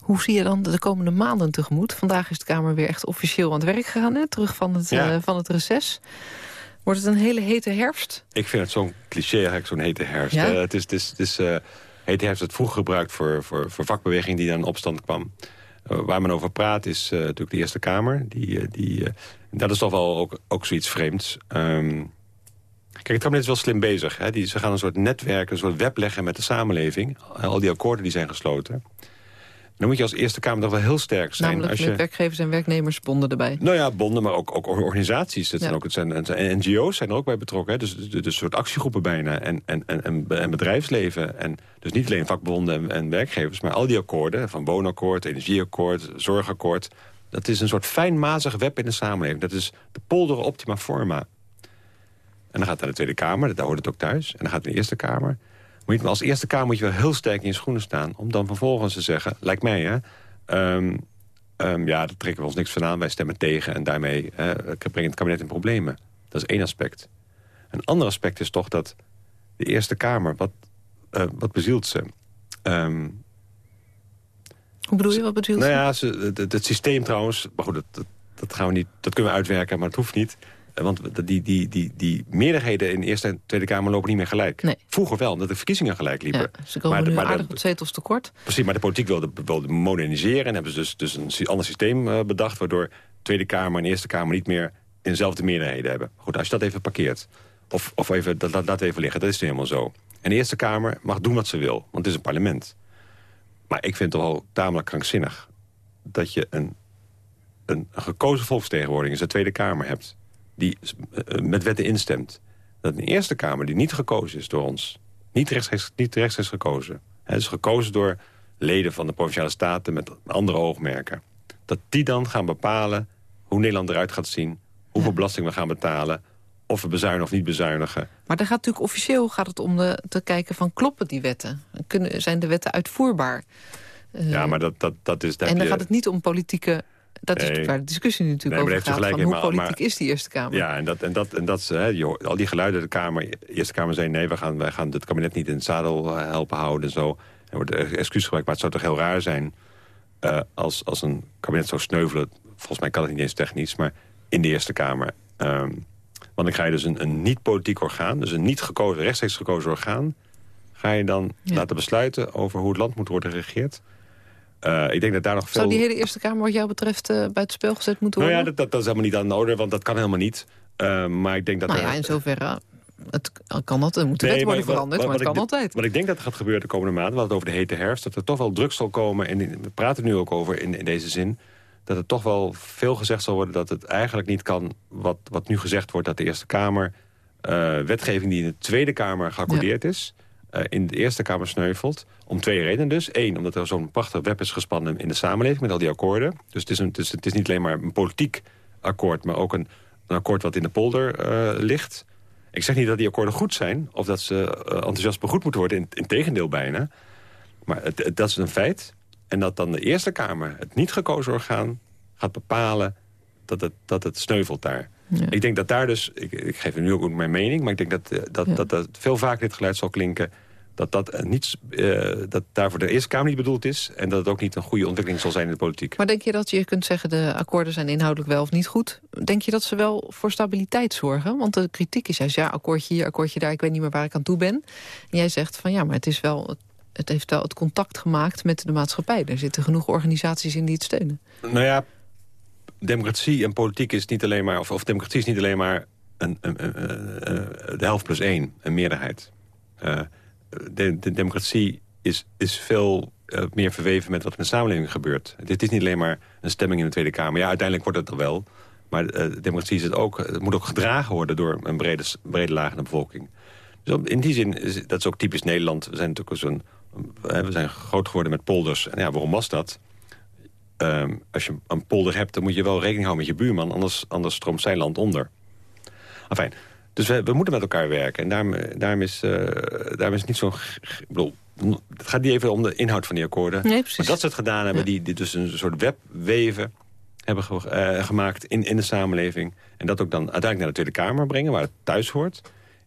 C: Hoe zie je dan de komende maanden tegemoet? Vandaag is de Kamer weer echt officieel aan het werk gegaan, hè? terug van het, ja. uh, van het reces. Wordt het een hele hete herfst?
D: Ik vind het zo'n cliché eigenlijk, zo'n hete herfst. Ja? Uh, het is, het is, het is uh, hete herfst het vroeger gebruikt voor, voor, voor vakbeweging die dan in opstand kwam. waar men over praat is natuurlijk de Eerste Kamer. Die, die, dat is toch wel ook, ook zoiets vreemds. Um, Kijk, het kabinet is wel slim bezig. Hè? Die, ze gaan een soort netwerk, een soort web leggen met de samenleving. Al die akkoorden die zijn gesloten. Dan moet je als Eerste Kamer toch wel heel sterk zijn.
C: Namelijk
D: als je...
C: met werkgevers en werknemersbonden erbij.
D: Nou ja, bonden, maar ook, ook organisaties. Dat zijn ook, het zijn, het zijn, NGO's zijn er ook bij betrokken. Hè? Dus, dus, dus een soort actiegroepen bijna. En, en, en, en bedrijfsleven. En dus niet alleen vakbonden en, en werkgevers, maar al die akkoorden. Van woonakkoord, energieakkoord, zorgakkoord. Dat is een soort fijnmazig web in de samenleving. Dat is de polder optima forma. En dan gaat het naar de Tweede Kamer, daar hoort het ook thuis. En dan gaat het naar de Eerste Kamer. Maar als Eerste Kamer moet je wel heel sterk in je schoenen staan... om dan vervolgens te zeggen, lijkt mij hè... Um, um, ja, daar trekken we ons niks van aan, wij stemmen tegen... en daarmee brengt het kabinet in problemen. Dat is één aspect. Een ander aspect is toch dat de Eerste Kamer... wat, uh, wat bezielt ze? Um,
C: Hoe bedoel je, wat bezielt
D: nou
C: ze?
D: ja, ze, het, het, systeem trouwens... maar goed, dat, dat, dat, gaan we niet, dat kunnen we uitwerken, maar het hoeft niet... Want die, die, die, die meerderheden in de Eerste en Tweede Kamer lopen niet meer gelijk.
C: Nee.
D: Vroeger wel, omdat de verkiezingen gelijk liepen.
C: Ja, ze komen
D: maar
C: nu
D: maar
C: aardig
D: de,
C: zetels tekort.
D: Precies, maar de politiek wilde, wilde moderniseren... en hebben ze dus, dus een ander systeem uh, bedacht... waardoor Tweede Kamer en Eerste Kamer niet meer dezelfde meerderheden hebben. Goed, als je dat even parkeert, of, of even, dat, dat laat even liggen, dat is helemaal zo. En de Eerste Kamer mag doen wat ze wil, want het is een parlement. Maar ik vind het toch wel tamelijk krankzinnig... dat je een, een, een gekozen volksvertegenwoordiging in de Tweede Kamer hebt die met wetten instemt. Dat een Eerste Kamer die niet gekozen is door ons... niet rechtstreeks, niet rechtstreeks gekozen. Het is gekozen door leden van de Provinciale Staten... met andere oogmerken. Dat die dan gaan bepalen hoe Nederland eruit gaat zien... hoeveel ja. belasting we gaan betalen... of we bezuinigen of niet bezuinigen.
C: Maar dan gaat natuurlijk officieel gaat het om de, te kijken van... kloppen die wetten? Kunnen, zijn de wetten uitvoerbaar?
D: Ja, maar dat, dat, dat is...
C: En dan
D: je...
C: gaat het niet om politieke dat is waar de discussie natuurlijk
D: nee,
C: over gaat. Van hoe politiek maar, is die Eerste Kamer?
D: Ja, en, dat, en, dat, en dat, hè, joh, al die geluiden de Kamer, de Eerste Kamer zei... nee, wij gaan, wij gaan het kabinet niet in het zadel helpen houden en zo. Er wordt excuus gebruikt, maar het zou toch heel raar zijn... Uh, als, als een kabinet zou sneuvelen. Volgens mij kan het niet eens technisch, maar in de Eerste Kamer. Um, want dan ga je dus een, een niet-politiek orgaan... dus een niet gekozen, rechtstreeks gekozen orgaan... ga je dan ja. laten besluiten over hoe het land moet worden geregeerd... Uh, ik denk dat daar nog veel...
C: Zou die hele Eerste Kamer wat jou betreft uh, bij het spel gezet moeten
D: worden?
C: Nou
D: ja, dat, dat, dat, is helemaal niet aan de orde, want dat kan helemaal niet. Uh, maar ik denk dat...
C: Nou ja, in zoverre... Het kan dat, er moet de nee, wet worden maar, veranderd, maar, het kan altijd.
D: Wat ik denk dat er gaat gebeuren de komende maanden... we hadden het over de hete herfst, dat er toch wel druk zal komen... en we praten nu ook over in, in deze zin... dat er toch wel veel gezegd zal worden dat het eigenlijk niet kan... wat, wat nu gezegd wordt, dat de Eerste Kamer... wetgeving die in de Tweede Kamer geaccordeerd ja. is... Uh, in de Eerste Kamer sneuvelt. Om twee redenen dus. Eén, omdat er zo'n prachtig web is gespannen in de samenleving... met al die akkoorden. Dus het is, een, het is, niet alleen maar een politiek akkoord... maar ook een, een akkoord wat in de polder uh, ligt. Ik zeg niet dat die akkoorden goed zijn... of dat ze uh, enthousiast begroet moeten worden. In, in bijna. Maar dat is een feit. En dat dan de Eerste Kamer, het niet gekozen orgaan... gaat bepalen dat het, dat het sneuvelt daar. Ja. Ik denk dat daar dus, ik, ik geef nu ook mijn mening... maar ik denk dat, dat, ja. dat, dat veel vaker dit geluid zal klinken... dat dat, niet, uh, dat daarvoor de Eerste Kamer niet bedoeld is... en dat het ook niet een goede ontwikkeling zal zijn in de politiek.
C: Maar denk je dat je kunt zeggen... de akkoorden zijn inhoudelijk wel of niet goed? Denk je dat ze wel voor stabiliteit zorgen? Want de kritiek is juist, ja, akkoordje hier, akkoordje daar... ik weet niet meer waar ik aan toe ben. En jij zegt van ja, maar het is wel... het heeft wel het contact gemaakt met de maatschappij. Er zitten genoeg organisaties in die het steunen.
D: Nou ja, democratie en politiek is niet alleen maar... of, democratie is niet alleen maar een, een, een, de helft plus één, een meerderheid. Uh, de, de, democratie is, is veel uh, meer verweven met wat in de samenleving gebeurt. Dit is niet alleen maar een stemming in de Tweede Kamer. Ja, uiteindelijk wordt het er wel. Maar uh, democratie is het, ook, het moet ook gedragen worden door een brede, brede laag in de bevolking. Dus in die zin, is, dat is ook typisch Nederland. We zijn natuurlijk zo'n... We zijn groot geworden met polders. En ja, waarom was dat? Ehm, als je een polder hebt, dan moet je wel rekening houden met je buurman. Anders, anders stroomt zijn land onder. Enfin, dus we, we moeten met elkaar werken. En daarom, daarom, is, uh, daarom is het niet zo... Ik bedoel, het gaat niet even om de inhoud van die akkoorden.
C: Nee, precies.
D: Maar dat ze het gedaan hebben, die, die dus een soort webweven hebben ge, uh, gemaakt in, in de samenleving. En dat ook dan uiteindelijk naar de Tweede Kamer brengen, waar het thuis hoort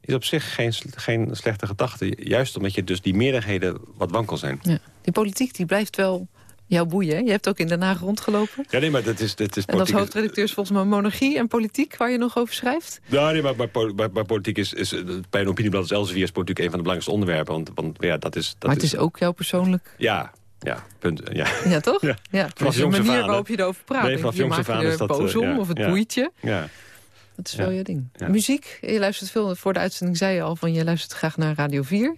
D: is op zich geen, geen slechte gedachte. Juist omdat je dus die meerderheden wat wankel zijn.
C: Ja. Die politiek die blijft wel jou boeien. Je hebt ook in Den Haag rondgelopen.
D: Ja, nee, maar dat is, dat is
C: En als hoofdredacteur is volgens mij monarchie en politiek... waar je nog over schrijft?
D: Ja, nee, maar bij, bij, politiek is, is... Bij een opinieblad als Elsevier is politiek een van de belangrijkste onderwerpen. Want, want ja, dat is... Dat
C: maar het is, ook jouw persoonlijk...
D: Ja, ja, punt. Ja,
C: ja toch? Ja,
D: ja.
C: vanaf de manier waarop je erover praat.
D: Nee, vanaf
C: je maakt er
D: dat,
C: boos om,
D: ja,
C: of het
D: ja,
C: boeit je.
D: Ja.
C: Dat is wel je ding. Muziek, je luistert veel. Voor de uitzending zei je al van je luistert graag naar Radio 4.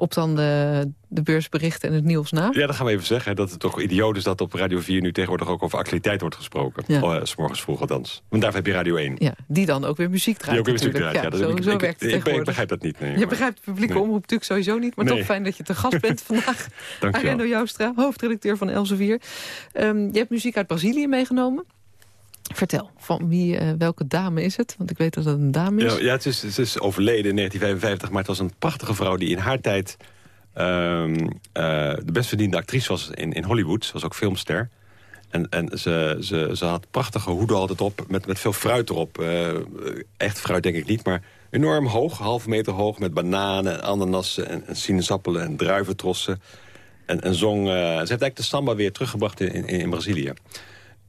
C: Op dan de, de beursberichten en het nieuws na.
D: Ja, dat gaan we even zeggen. Dat het toch idioot is dat op Radio 4 nu tegenwoordig ook over actualiteit wordt gesproken. Ja. Oh, s morgens vroeg althans. Want daarvoor heb je Radio 1.
C: Ja, die dan ook weer muziek draait
D: Die ook weer muziek draait, ja.
C: ja
D: dat
C: zo,
D: ik,
C: zo
D: ik,
C: werkt het
D: ik, ik, begrijp dat niet. Nee,
C: je
D: maar,
C: begrijpt de publieke
D: nee.
C: omroep natuurlijk sowieso niet. Maar
D: Nee.
C: toch fijn dat je te gast bent vandaag.
D: Dank je
C: Arendo. Joustra, hoofdredacteur van Elsevier. Um, je hebt muziek uit Brazilië meegenomen. Vertel, van wie, uh, welke dame is het? Want ik weet dat het een dame is.
D: Ja, ja het, is, het is overleden in 1955, maar het was een prachtige vrouw... die in haar tijd um, uh, de best verdiende actrice was in, in Hollywood. Ze was ook filmster. En, en ze, ze, ze had prachtige hoeden altijd op, met, met veel fruit erop. Uh, echt fruit denk ik niet, maar enorm hoog, halve meter hoog... met bananen, en ananassen en, en sinaasappelen en druiventrossen. En, en zong... Ze heeft eigenlijk de samba weer teruggebracht in, in Brazilië.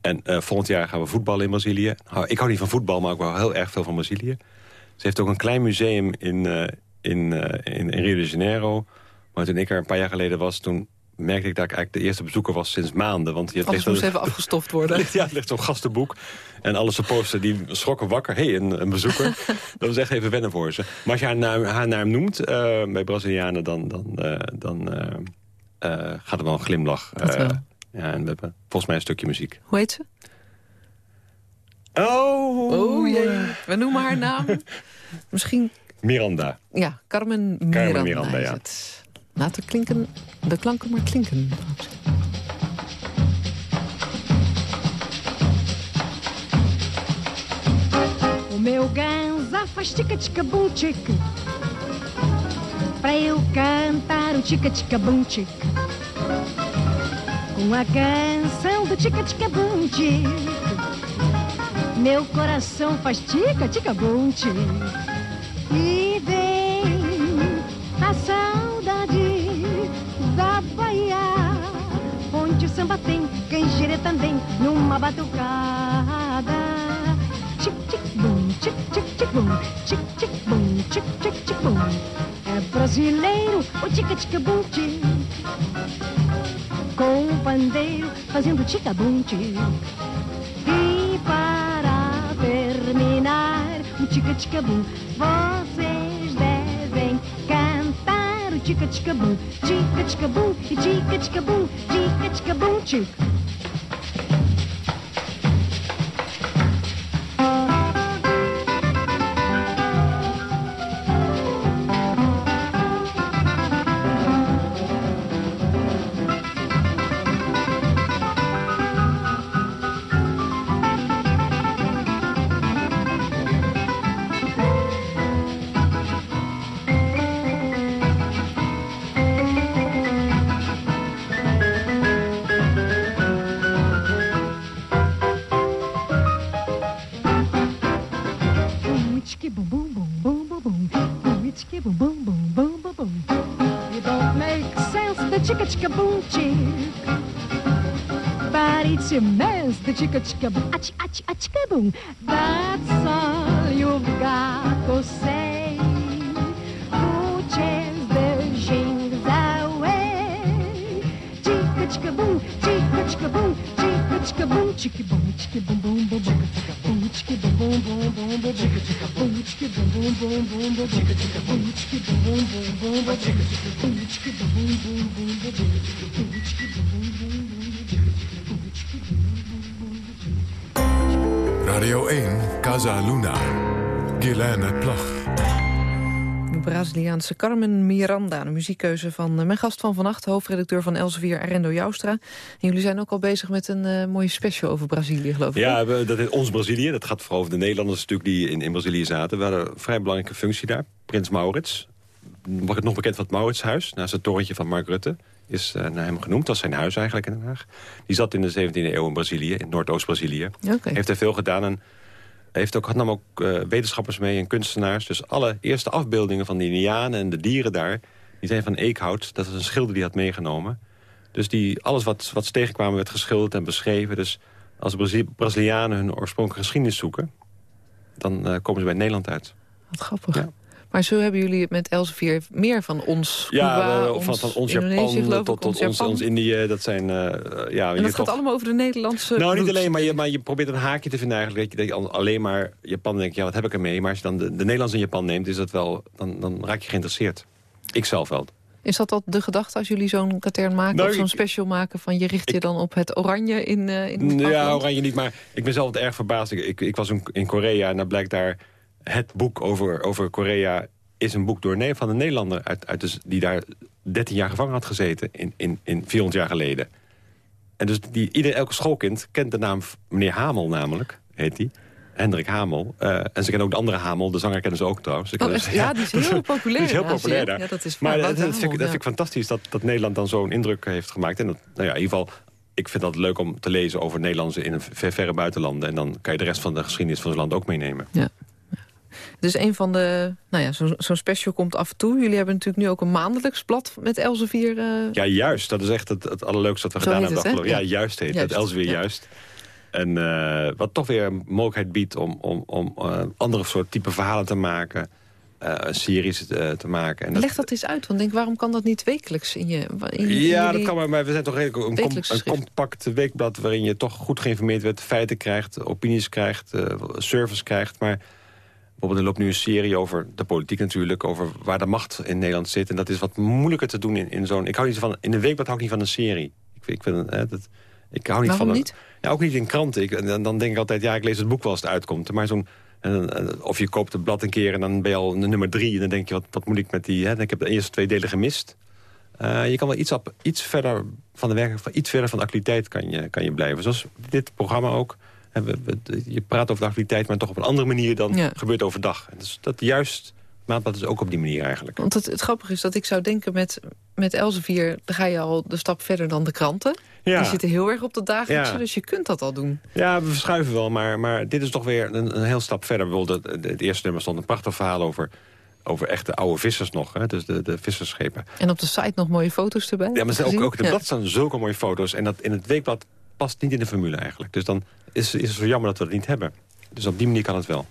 D: En uh, volgend jaar gaan we voetballen in Brazilië. Ik hou niet van voetbal, maar ik hou heel erg veel van Brazilië. Ze heeft ook een klein museum in, uh, in, uh, in, in, Rio de Janeiro. Maar toen ik er een paar jaar geleden was... toen merkte ik dat ik eigenlijk de eerste bezoeker was sinds maanden. Want je
C: Alles moest even afgestoft worden.
D: ja, het ligt zo'n gastenboek. En alle supporters die schrokken wakker. Hé, hey, een, een bezoeker. dat was echt even wennen voor ze. Maar als je haar naam, haar naam noemt bij Brazilianen... dan, dan, dan gaat er wel een glimlach... Ja, en we hebben volgens mij een stukje muziek.
C: Hoe heet ze?
D: Oh!
C: Oh jee, we noemen haar naam. Misschien...
D: Miranda.
C: Ja, Carmen Miranda,
D: Carmen Miranda
C: is
D: ja.
C: het. Laat de, klinken, de klanken maar klinken.
L: O meu ganza faz tica-tica-bum tica Pra eu cantar o tica-tica-bum tica Com a canção do tica-tica-bum tica Meu coração faz tica-tica-bum tica E vem a saudade da Bahia. Onde o samba tem canjere também numa batucada. Tic tic bum, tic tic tic bum, tic tic bum, tic tic tic bum. É brasileiro o tic tic bum tic com o um pandeiro fazendo ticabunti. E para terminar o tica-ticabum, vocês devem cantar o tica tica-ticabum e tica-ticabum, e tica. -tica, -bum, tica, -tica, -bum, tica, -tica -bum, e tic tic bum, tic tic bum tic. the chicka chicka boom, ach ach ach boom. That's all you've got to say. Who chase the jingles away? Chicka chicka boom, chicka chicka boom, chicka chicka boom, chicky boom, chicky boom boom
B: Radio 1, Casa Luna. Guilaine Plag.
C: Braziliaanse Carmen Miranda. De muziekkeuze van eh, mijn gast van vannacht, hoofdredacteur van Elsevier, Arendo Joustra. En jullie zijn ook al bezig met een eh, mooie special over Brazilië, geloof ik.
D: Ja, we, dat is ons Brazilië. Dat gaat vooral over de Nederlanders natuurlijk die in, in Brazilië zaten. We hadden een vrij belangrijke functie daar. Prins Maurits. Wordt het nog bekend van het Mauritshuis, naast het torentje van Mark Rutte is uh, naar hem genoemd. Dat is zijn huis eigenlijk in Den Haag. Die zat in de 17e eeuw in Brazilië, in Noordoost-Brazilië.
C: Okay.
D: Heeft hij veel gedaan en heeft ook, had nam ook uh, wetenschappers mee en kunstenaars. Dus alle eerste afbeeldingen van de Indianen en de dieren daar... die zijn van Eekhout. Dat is een schilder die had meegenomen. Dus die, alles wat, wat ze tegenkwamen werd geschilderd en beschreven. Dus als Brazili Brazilianen hun oorspronkelijke geschiedenis zoeken... dan uh, komen ze bij Nederland uit.
C: Wat grappig. Ja. Maar zo hebben jullie het met Elsevier meer van ons
D: Ja,
C: Cuba,
D: uh,
C: ons
D: van, van ons Japan tot,
C: ons,
D: ons,
C: Japan.
D: ons Indië. Dat zijn, uh, ja,
C: En dat gaat
D: toch-
C: allemaal over de Nederlandse
D: Nou, niet alleen, maar je, maar je probeert een haakje te vinden eigenlijk. Dat je, dat je alleen maar Japan denkt, ja, wat heb ik ermee? Maar als je dan de, de Nederlandse in Japan neemt, is dat wel, dan, dan raak je geïnteresseerd. Ik zelf wel.
C: Is dat al de gedachte als jullie zo'n katern maken
D: Nou,
C: of zo'n special maken van je richt je dan op het oranje in, eh in het
D: Ja, oranje niet, maar ik ben zelf erg verbaasd. Ik, ik, ik was in, in Korea en dan blijkt daar het boek over, over Korea... is een boek door een, van een Nederlander uit, uit de, die daar 13 jaar gevangen had gezeten... in, in, in 400 jaar geleden. En dus die, ieder, elke schoolkind kent de naam meneer Hamel namelijk, heet hij. Hendrik Hamel. Eh, en ze kennen ook de andere Hamel. De zanger kennen ze ook trouwens. Ze
C: Oh, ja, die is heel populair.
D: Die is heel populair daar.
C: Ja, dat is
D: maar dat, vind ik, dat
C: Hamel,
D: vind ik fantastisch dat, dat Nederland dan zo'n indruk heeft gemaakt. En dat, nou ja, in ieder geval, ik vind dat leuk om te lezen over Nederlanders in een ver, verre buitenlanden. En dan kan je de rest van de geschiedenis van het land ook meenemen.
C: Dus een van de, nou ja, zo'n zo'n special komt af en toe. Jullie hebben natuurlijk nu ook een maandelijks blad met Elsevier. eh
D: Ja, juist. Dat is echt het, het allerleukste wat we
C: Zo
D: gedaan hebben.
C: het,
D: afgelopen- Ja,
C: Ja.
D: juist heet
C: Juist,
D: het. Elsevier
C: ja.
D: juist. En eh, wat toch weer een mogelijkheid biedt om, om, om eh, andere soort type verhalen te maken. eh series te maken. En
C: Leg dat eens uit, want denk, waarom kan dat niet wekelijks in je... In, in
D: Ja, dat kan maar, maar we zijn toch redelijk een, com- een compact weekblad... waarin je toch goed geïnformeerd wordt, feiten krijgt, opinies krijgt, service krijgt. Maar bijvoorbeeld er loopt nu een serie over de politiek natuurlijk... over waar de macht in Nederland zit. En dat is wat moeilijker te doen in, in zo'n... Ik hou niet van, in een weekblad hou ik niet van een serie. Ik, ik, vind, eh, dat, ik hou niet
C: Waarom
D: van... een-
C: niet?
D: Ja, ook niet in kranten. Ik, en dan, dan denk ik altijd, ja, ik lees het boek wel als het uitkomt. Maar zo'n... Of je koopt het blad een keer en dan ben je al nummer drie. En dan denk je, wat, wat moet ik met die... Hè? Ik heb de eerste twee delen gemist. Eh, je kan wel iets, op, iets verder van de werk, van iets verder van de actualiteit kan je, kan je blijven. Zoals dit programma ook. Hè, we- we- je praat over de actualiteit, maar toch op een andere manier dan
C: Ja.
D: gebeurt overdag. En dus dat juist, maandblad is ook op die manier eigenlijk.
C: Want het, het grappige is dat ik zou denken met, met Elsevier... ga je al de stap verder dan de kranten.
D: Ja.
C: Die zitten heel erg op de dagelijkse,
D: Ja.
C: dus je kunt dat al doen.
D: Ja, we verschuiven wel, maar, maar dit is toch weer een, een heel stap verder. Bijvoorbeeld het, het eerste nummer stond een prachtig verhaal over, over echte oude vissers nog. Hè? Dus de, de vissersschepen.
C: En op de site nog mooie foto's erbij.
D: Ja, maar ook, ook in het
C: Ja.
D: blad staan zulke mooie foto's. En dat in het weekblad past niet in de formule eigenlijk. Dus dan is, is het zo jammer dat we dat niet hebben. Dus op die manier kan het wel.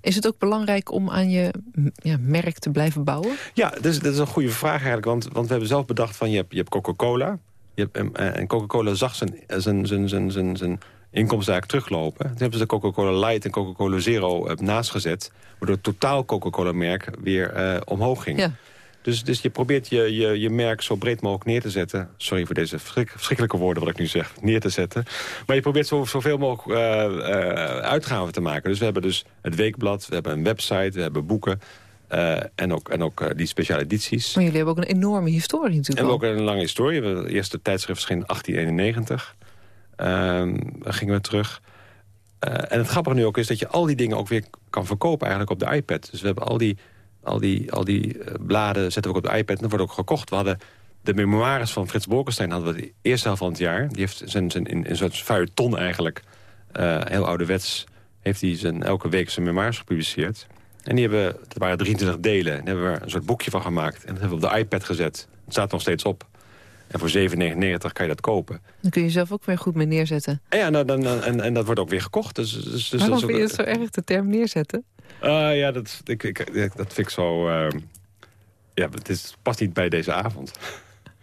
C: Is het ook belangrijk om aan je ja, merk te blijven bouwen?
D: Ja, dat is, dat is een goede vraag eigenlijk. Want, want we hebben zelf bedacht van je hebt, je hebt Coca-Cola. Je hebt, eh, en Coca-Cola zag zijn, zijn, zijn, zijn, zijn, zijn inkomsten eigenlijk teruglopen. Toen hebben ze de Coca-Cola Light en Coca-Cola Zero eh, naast gezet. Waardoor het totaal Coca-Cola-merk weer eh, omhoog ging.
C: Ja.
D: Dus, dus je probeert je, je, je merk zo breed mogelijk neer te zetten. Sorry voor deze verschrik- verschrikkelijke woorden wat ik nu zeg. Neer te zetten. Maar je probeert zo, zoveel mogelijk eh, eh, uitgaven te maken. Dus we hebben dus het weekblad, we hebben een website, we hebben boeken. eh, en ook, en ook die speciale edities.
C: Maar jullie hebben ook een enorme historie
D: En we
C: natuurlijk
D: hebben ook een lange historie. Het eerste tijdschrift verscheen in 1891. Ehm daar gingen we terug. En het grappige nu ook is dat je al die dingen ook weer kan verkopen eigenlijk op de iPad. Dus we hebben al die, al die, al die eh, bladen zetten we ook op de iPad. En dat wordt ook gekocht. We hadden de memoires van Frits Bolkestein hadden we de eerste helft van het jaar. Die heeft zijn, zijn, in, in zo'n feuilleton eigenlijk, eh, heel ouderwets... heeft hij zijn, elke week zijn memoires gepubliceerd. En die hebben, dat waren 23 delen. En daar hebben we een soort boekje van gemaakt. En dat hebben we op de iPad gezet. Het staat nog steeds op. En voor 7,99 kan je dat kopen.
C: Dan kun je zelf ook weer goed mee neerzetten.
D: En, ja, nou, dan, en, en dat wordt ook weer gekocht. Dus, dus, dus
C: Waarom
D: dat is
C: vind je het zo erg, de term neerzetten?
D: Ah, ja, dat, ik, ik, dat vind ik zo... ehm, ja, het is, past niet bij deze avond.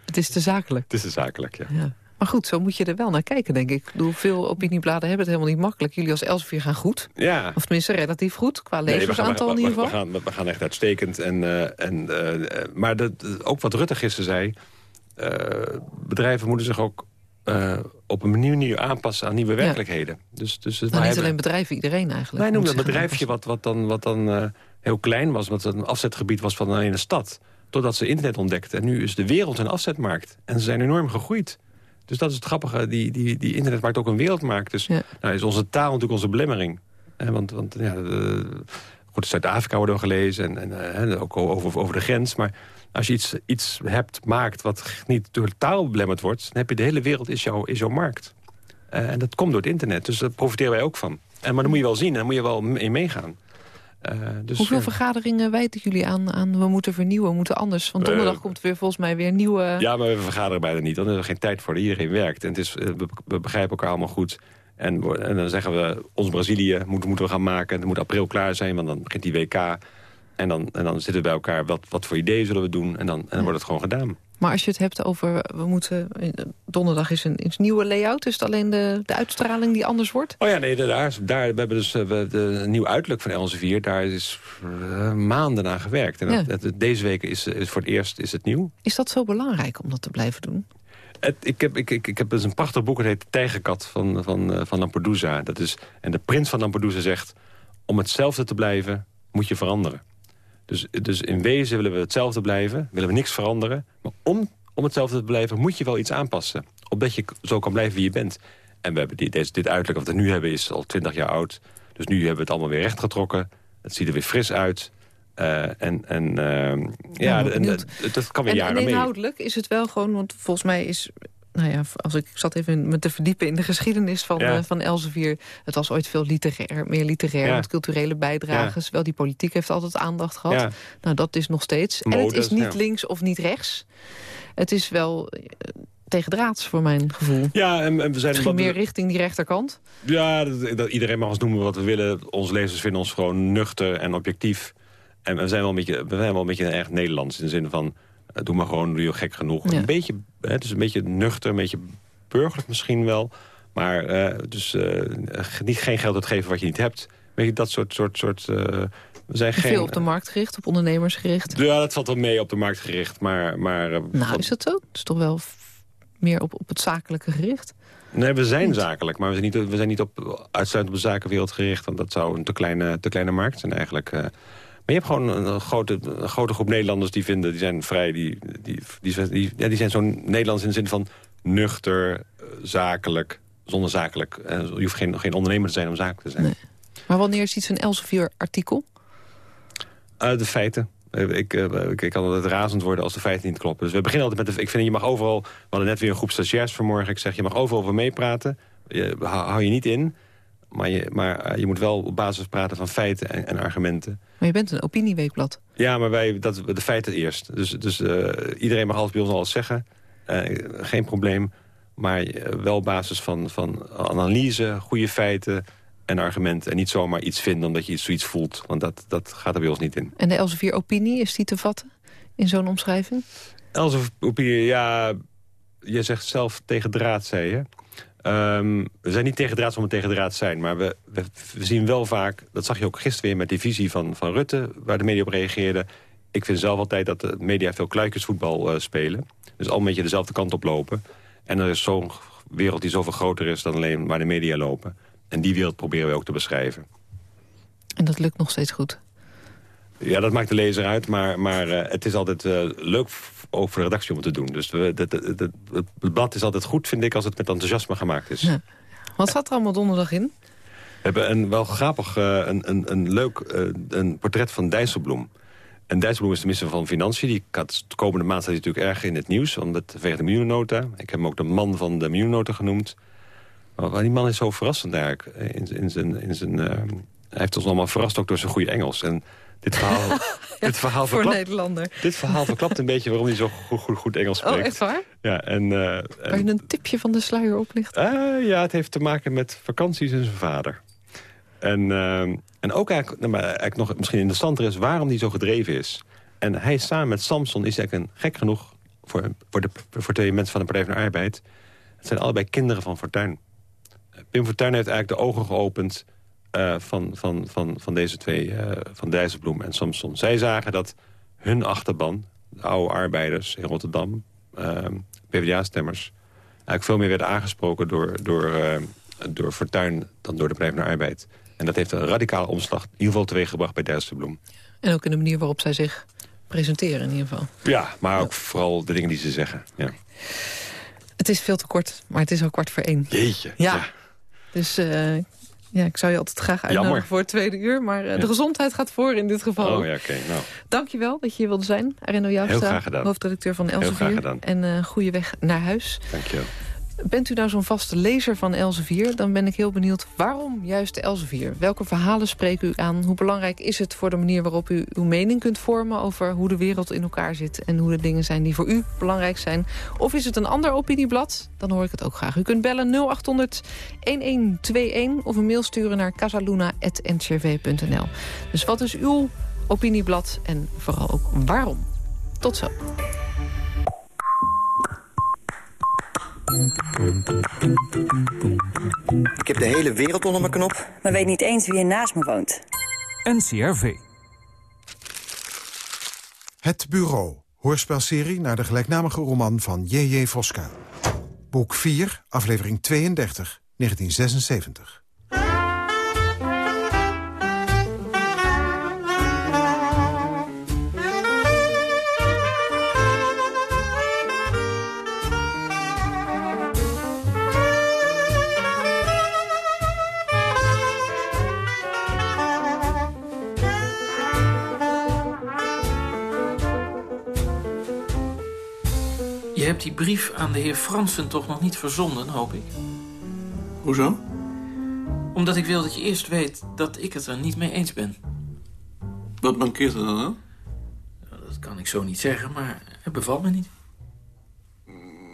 C: Het is te zakelijk.
D: Het is te zakelijk, ja.
C: Ja. Maar goed, zo moet je er wel naar kijken, denk ik. Ik bedoel, veel opiniebladen hebben het helemaal niet makkelijk. Jullie als Elsevier gaan goed.
D: ja.
C: Of tenminste relatief goed, qua lezersaantal in ieder geval.
D: gaan, we, we gaan echt uitstekend. En, eh, en, eh, eh, maar dat, ook wat Rutte gisteren zei... eh, bedrijven moeten zich ook eh, op een manier aanpassen aan nieuwe werkelijkheden. Dus, dus, wij
C: niet
D: hebben-
C: alleen bedrijven, iedereen eigenlijk.
D: Wij noemen dat bedrijfje wat, wat dan, wat dan eh, heel klein was... het een afzetgebied was van alleen een stad. Totdat ze internet ontdekten. En nu is de wereld een afzetmarkt. En ze zijn enorm gegroeid. Dus dat is het grappige. Die, die, die internetmarkt ook een wereldmarkt. Dus nou, is onze taal natuurlijk onze belemmering. Eh, want, want ja, de, goed, Zuid-Afrika worden we gelezen. En, en eh, ook over, over de grens. Maar als je iets, iets hebt, maakt, wat niet door taal belemmerd wordt... dan heb je de hele wereld is, jouw is jouw markt. Eh, en dat komt door het internet. Dus daar profiteren wij ook van. En, maar dan moet je wel zien, en daar moet je wel in meegaan.
C: Uh, dus, Hoeveel vergaderingen wijten jullie aan, aan we moeten vernieuwen, we moeten anders? Want donderdag uh, komt weer volgens mij weer nieuwe...
D: Ja, maar we vergaderen bijna niet, er is geen tijd voor. Iedereen werkt en het is, we, we begrijpen elkaar allemaal goed. En, en, dan zeggen we, ons Brazilië moeten, moeten we gaan maken. Het moet april klaar zijn, want dan begint die WK. En dan, en dan zitten we bij elkaar, wat, wat voor ideeën zullen we doen? En dan, en dan wordt het gewoon gedaan.
C: Maar als je het hebt over, we moeten, donderdag is een, een nieuwe layout. Is het alleen de, de uitstraling die anders wordt?
D: Oh ja, nee, daar, daar we hebben dus we, de, een nieuw uiterlijk van Elsevier. Daar is uh, maanden aan gewerkt. En ja. dat, deze week is, is voor het eerst is het nieuw.
C: Is dat zo belangrijk om dat te blijven doen?
D: Het, ik, heb, ik, ik, ik heb dus een prachtig boek, het heet Tijgerkat van, van, van Lampedusa. Dat is, en de prins van Lampedusa zegt, om hetzelfde te blijven moet je veranderen. Dus, dus in wezen willen we hetzelfde blijven, willen we niks veranderen. Maar om, om hetzelfde te blijven moet je wel iets aanpassen. Opdat je zo kan blijven wie je bent. En we hebben die, deze, dit uiterlijk wat we nu hebben is al twintig jaar oud. Dus nu hebben we het allemaal weer rechtgetrokken. Het ziet er weer fris uit. Uh, en en uh, ja, ja en, dat kan weer
C: en,
D: jaren
C: en
D: mee.
C: inhoudelijk is het wel gewoon, want volgens mij is nou ja, als ik, ik zat even me te verdiepen in de geschiedenis van, ja. uh, van Elsevier. Het was ooit veel literair, meer literair, ja. met culturele bijdrages. Ja. Wel, die politiek heeft altijd aandacht gehad. Nou, dat is nog steeds. Modus, en het is niet links of niet rechts. Het is wel uh, tegendraads voor mijn gevoel.
D: Ja, en, en we zijn
C: Misschien meer richting die rechterkant.
D: Ja, dat, dat, iedereen mag ons noemen wat we willen. Onze lezers vinden ons gewoon nuchter en objectief. En we zijn wel een beetje, we zijn wel een beetje erg Nederlands in de zin van doe maar gewoon, doe je gek genoeg. Ja. Een beetje, het is een beetje nuchter, een beetje burgerlijk misschien wel. Maar uh, dus uh, niet geen geld uitgeven wat je niet hebt. Weet je, dat soort... soort, soort uh,
C: zijn
D: geen,
C: Veel op de markt gericht, op ondernemers gericht.
D: Ja, dat valt wel mee op de markt gericht. Maar, maar,
C: nou, is dat zo? Het is toch wel meer op, op het zakelijke gericht?
D: Nee, we zijn zakelijk, maar we zijn niet, we zijn niet op, uitsluitend op de zakenwereld gericht. Want dat zou een te kleine, te kleine markt zijn eigenlijk. Maar je hebt gewoon een grote, een grote groep Nederlanders die vinden... die zijn vrij, die, die, die, die, ja, die zijn zo'n Nederlands in de zin van nuchter, zakelijk, zonder zakelijk. En je hoeft geen, geen ondernemer te zijn om zakelijk te zijn. Nee.
C: Maar wanneer is iets een Elsevier-artikel?
D: Uh, de feiten. Ik, uh, ik, ik kan altijd razend worden als de feiten niet kloppen. Dus we beginnen altijd met de... Ik vind, je mag overal... We hadden net weer een groep stagiairs vanmorgen. Ik zeg, je mag overal over meepraten. Je, hou je niet in. Maar je, maar je moet wel op basis praten van feiten en, en, argumenten.
C: Maar je bent een opinieweekblad.
D: Ja, maar wij, dat, de feiten eerst. Dus, dus uh, iedereen mag alles bij ons alles zeggen. Uh, geen probleem. Maar wel op basis van, van analyse, goede feiten en argumenten. En niet zomaar iets vinden omdat je iets, zoiets voelt. Want dat, dat gaat er bij ons niet in.
C: En de Elsevier opinie, is die te vatten in zo'n omschrijving?
D: Elsevier opinie, ja... Je zegt zelf tegen draad, zei je. Um, we zijn niet tegen draad om het tegen draad zijn. Maar we, we, we, zien wel vaak, dat zag je ook gisteren weer met die visie van, van Rutte... waar de media op reageerde. Ik vind zelf altijd dat de media veel kluikjesvoetbal uh, spelen. Dus al een beetje dezelfde kant op lopen. En er is zo'n wereld die zoveel groter is dan alleen waar de media lopen. En die wereld proberen we ook te beschrijven.
C: En dat lukt nog steeds goed?
D: Ja, dat maakt de lezer uit, maar, maar uh, het is altijd uh, leuk ook voor de redactie om het te doen. Dus we, de, de, de, het blad is altijd goed, vind ik, als het met enthousiasme gemaakt is. Ja.
C: Wat staat er allemaal donderdag in?
D: We hebben een wel grappig, uh, een, een, een leuk een portret van Dijsselbloem. En Dijsselbloem is de minister van Financiën. Die gaat de komende maand staat hij natuurlijk erg in het nieuws. Want vanwege de miljoennota. Ik heb hem ook de man van de miljoennota genoemd. Maar die man is zo verrassend eigenlijk. In, in zijn, in zijn, hij heeft ons allemaal verrast ook door zijn goede Engels. En dit verhaal,
C: ja,
D: dit verhaal
C: voor verklapt, Nederlander.
D: Dit verhaal verklapt een beetje waarom hij zo goed, goed, goed Engels spreekt.
C: Oh, echt waar?
D: Ja, en, uh,
C: kan je een tipje van de sluier oplichten?
D: Uh, ja, het heeft te maken met vakanties en zijn vader. En, uh, en ook eigenlijk, nou, maar eigenlijk nog misschien interessanter is waarom hij zo gedreven is. En hij samen met Samson is eigenlijk een, gek genoeg... voor, voor, de, voor twee mensen van de Partij van de Arbeid... het zijn allebei kinderen van Fortuyn. Pim Fortuyn heeft eigenlijk de ogen geopend uh, van, van, van, van deze twee, uh, van Dijsselbloem en Samson. Zij zagen dat hun achterban, de oude arbeiders in Rotterdam... Uh, PvdA-stemmers, eigenlijk veel meer werden aangesproken door, door, door Fortuyn dan door de Partij van de Arbeid. En dat heeft een radicale omslag in ieder geval teweeggebracht bij Dijsselbloem.
C: En ook in de manier waarop zij zich presenteren in ieder geval.
D: Ja, maar ook vooral de dingen die ze zeggen. Ja.
C: Het is veel te kort, maar het is al kwart voor één.
D: Jeetje.
C: Ja. Dus uh, ja, ik zou je altijd graag uitnodigen
D: Jammer.
C: voor het tweede uur. Maar uh,
D: Ja.
C: de gezondheid gaat voor in dit geval.
D: Oh ja, oké. Nou,
C: Dankjewel dat je hier wilde zijn. Arendo
D: gedaan.
C: hoofdredacteur van Elsevier. En uh, goede weg naar huis.
D: dankjewel.
C: Bent u nou zo'n vaste lezer van Elsevier? Dan ben ik heel benieuwd waarom juist Elsevier? Welke verhalen spreken u aan? Hoe belangrijk is het voor de manier waarop u uw mening kunt vormen... over hoe de wereld in elkaar zit en hoe de dingen zijn die voor u belangrijk zijn? Of is het een ander opinieblad? Dan hoor ik het ook graag. U kunt bellen 0800-1121 of een mail sturen naar casaluna.ncrv.nl. Dus wat is uw opinieblad en vooral ook waarom? Tot zo.
M: Ik heb de hele wereld onder mijn knop.
N: Maar weet niet eens wie er naast me woont.
O: NCRV.
P: Het Bureau. Hoorspelserie naar de gelijknamige roman van J.J. Voska. Boek 4, aflevering 32, 1976.
Q: Hebt die brief aan de heer Fransen toch nog niet verzonden, hoop ik?
R: Hoezo?
Q: Omdat ik wil dat je eerst weet dat ik het er niet mee eens ben.
R: Wat mankeert er dan aan?
Q: Dat kan ik zo niet zeggen, maar het bevalt me niet.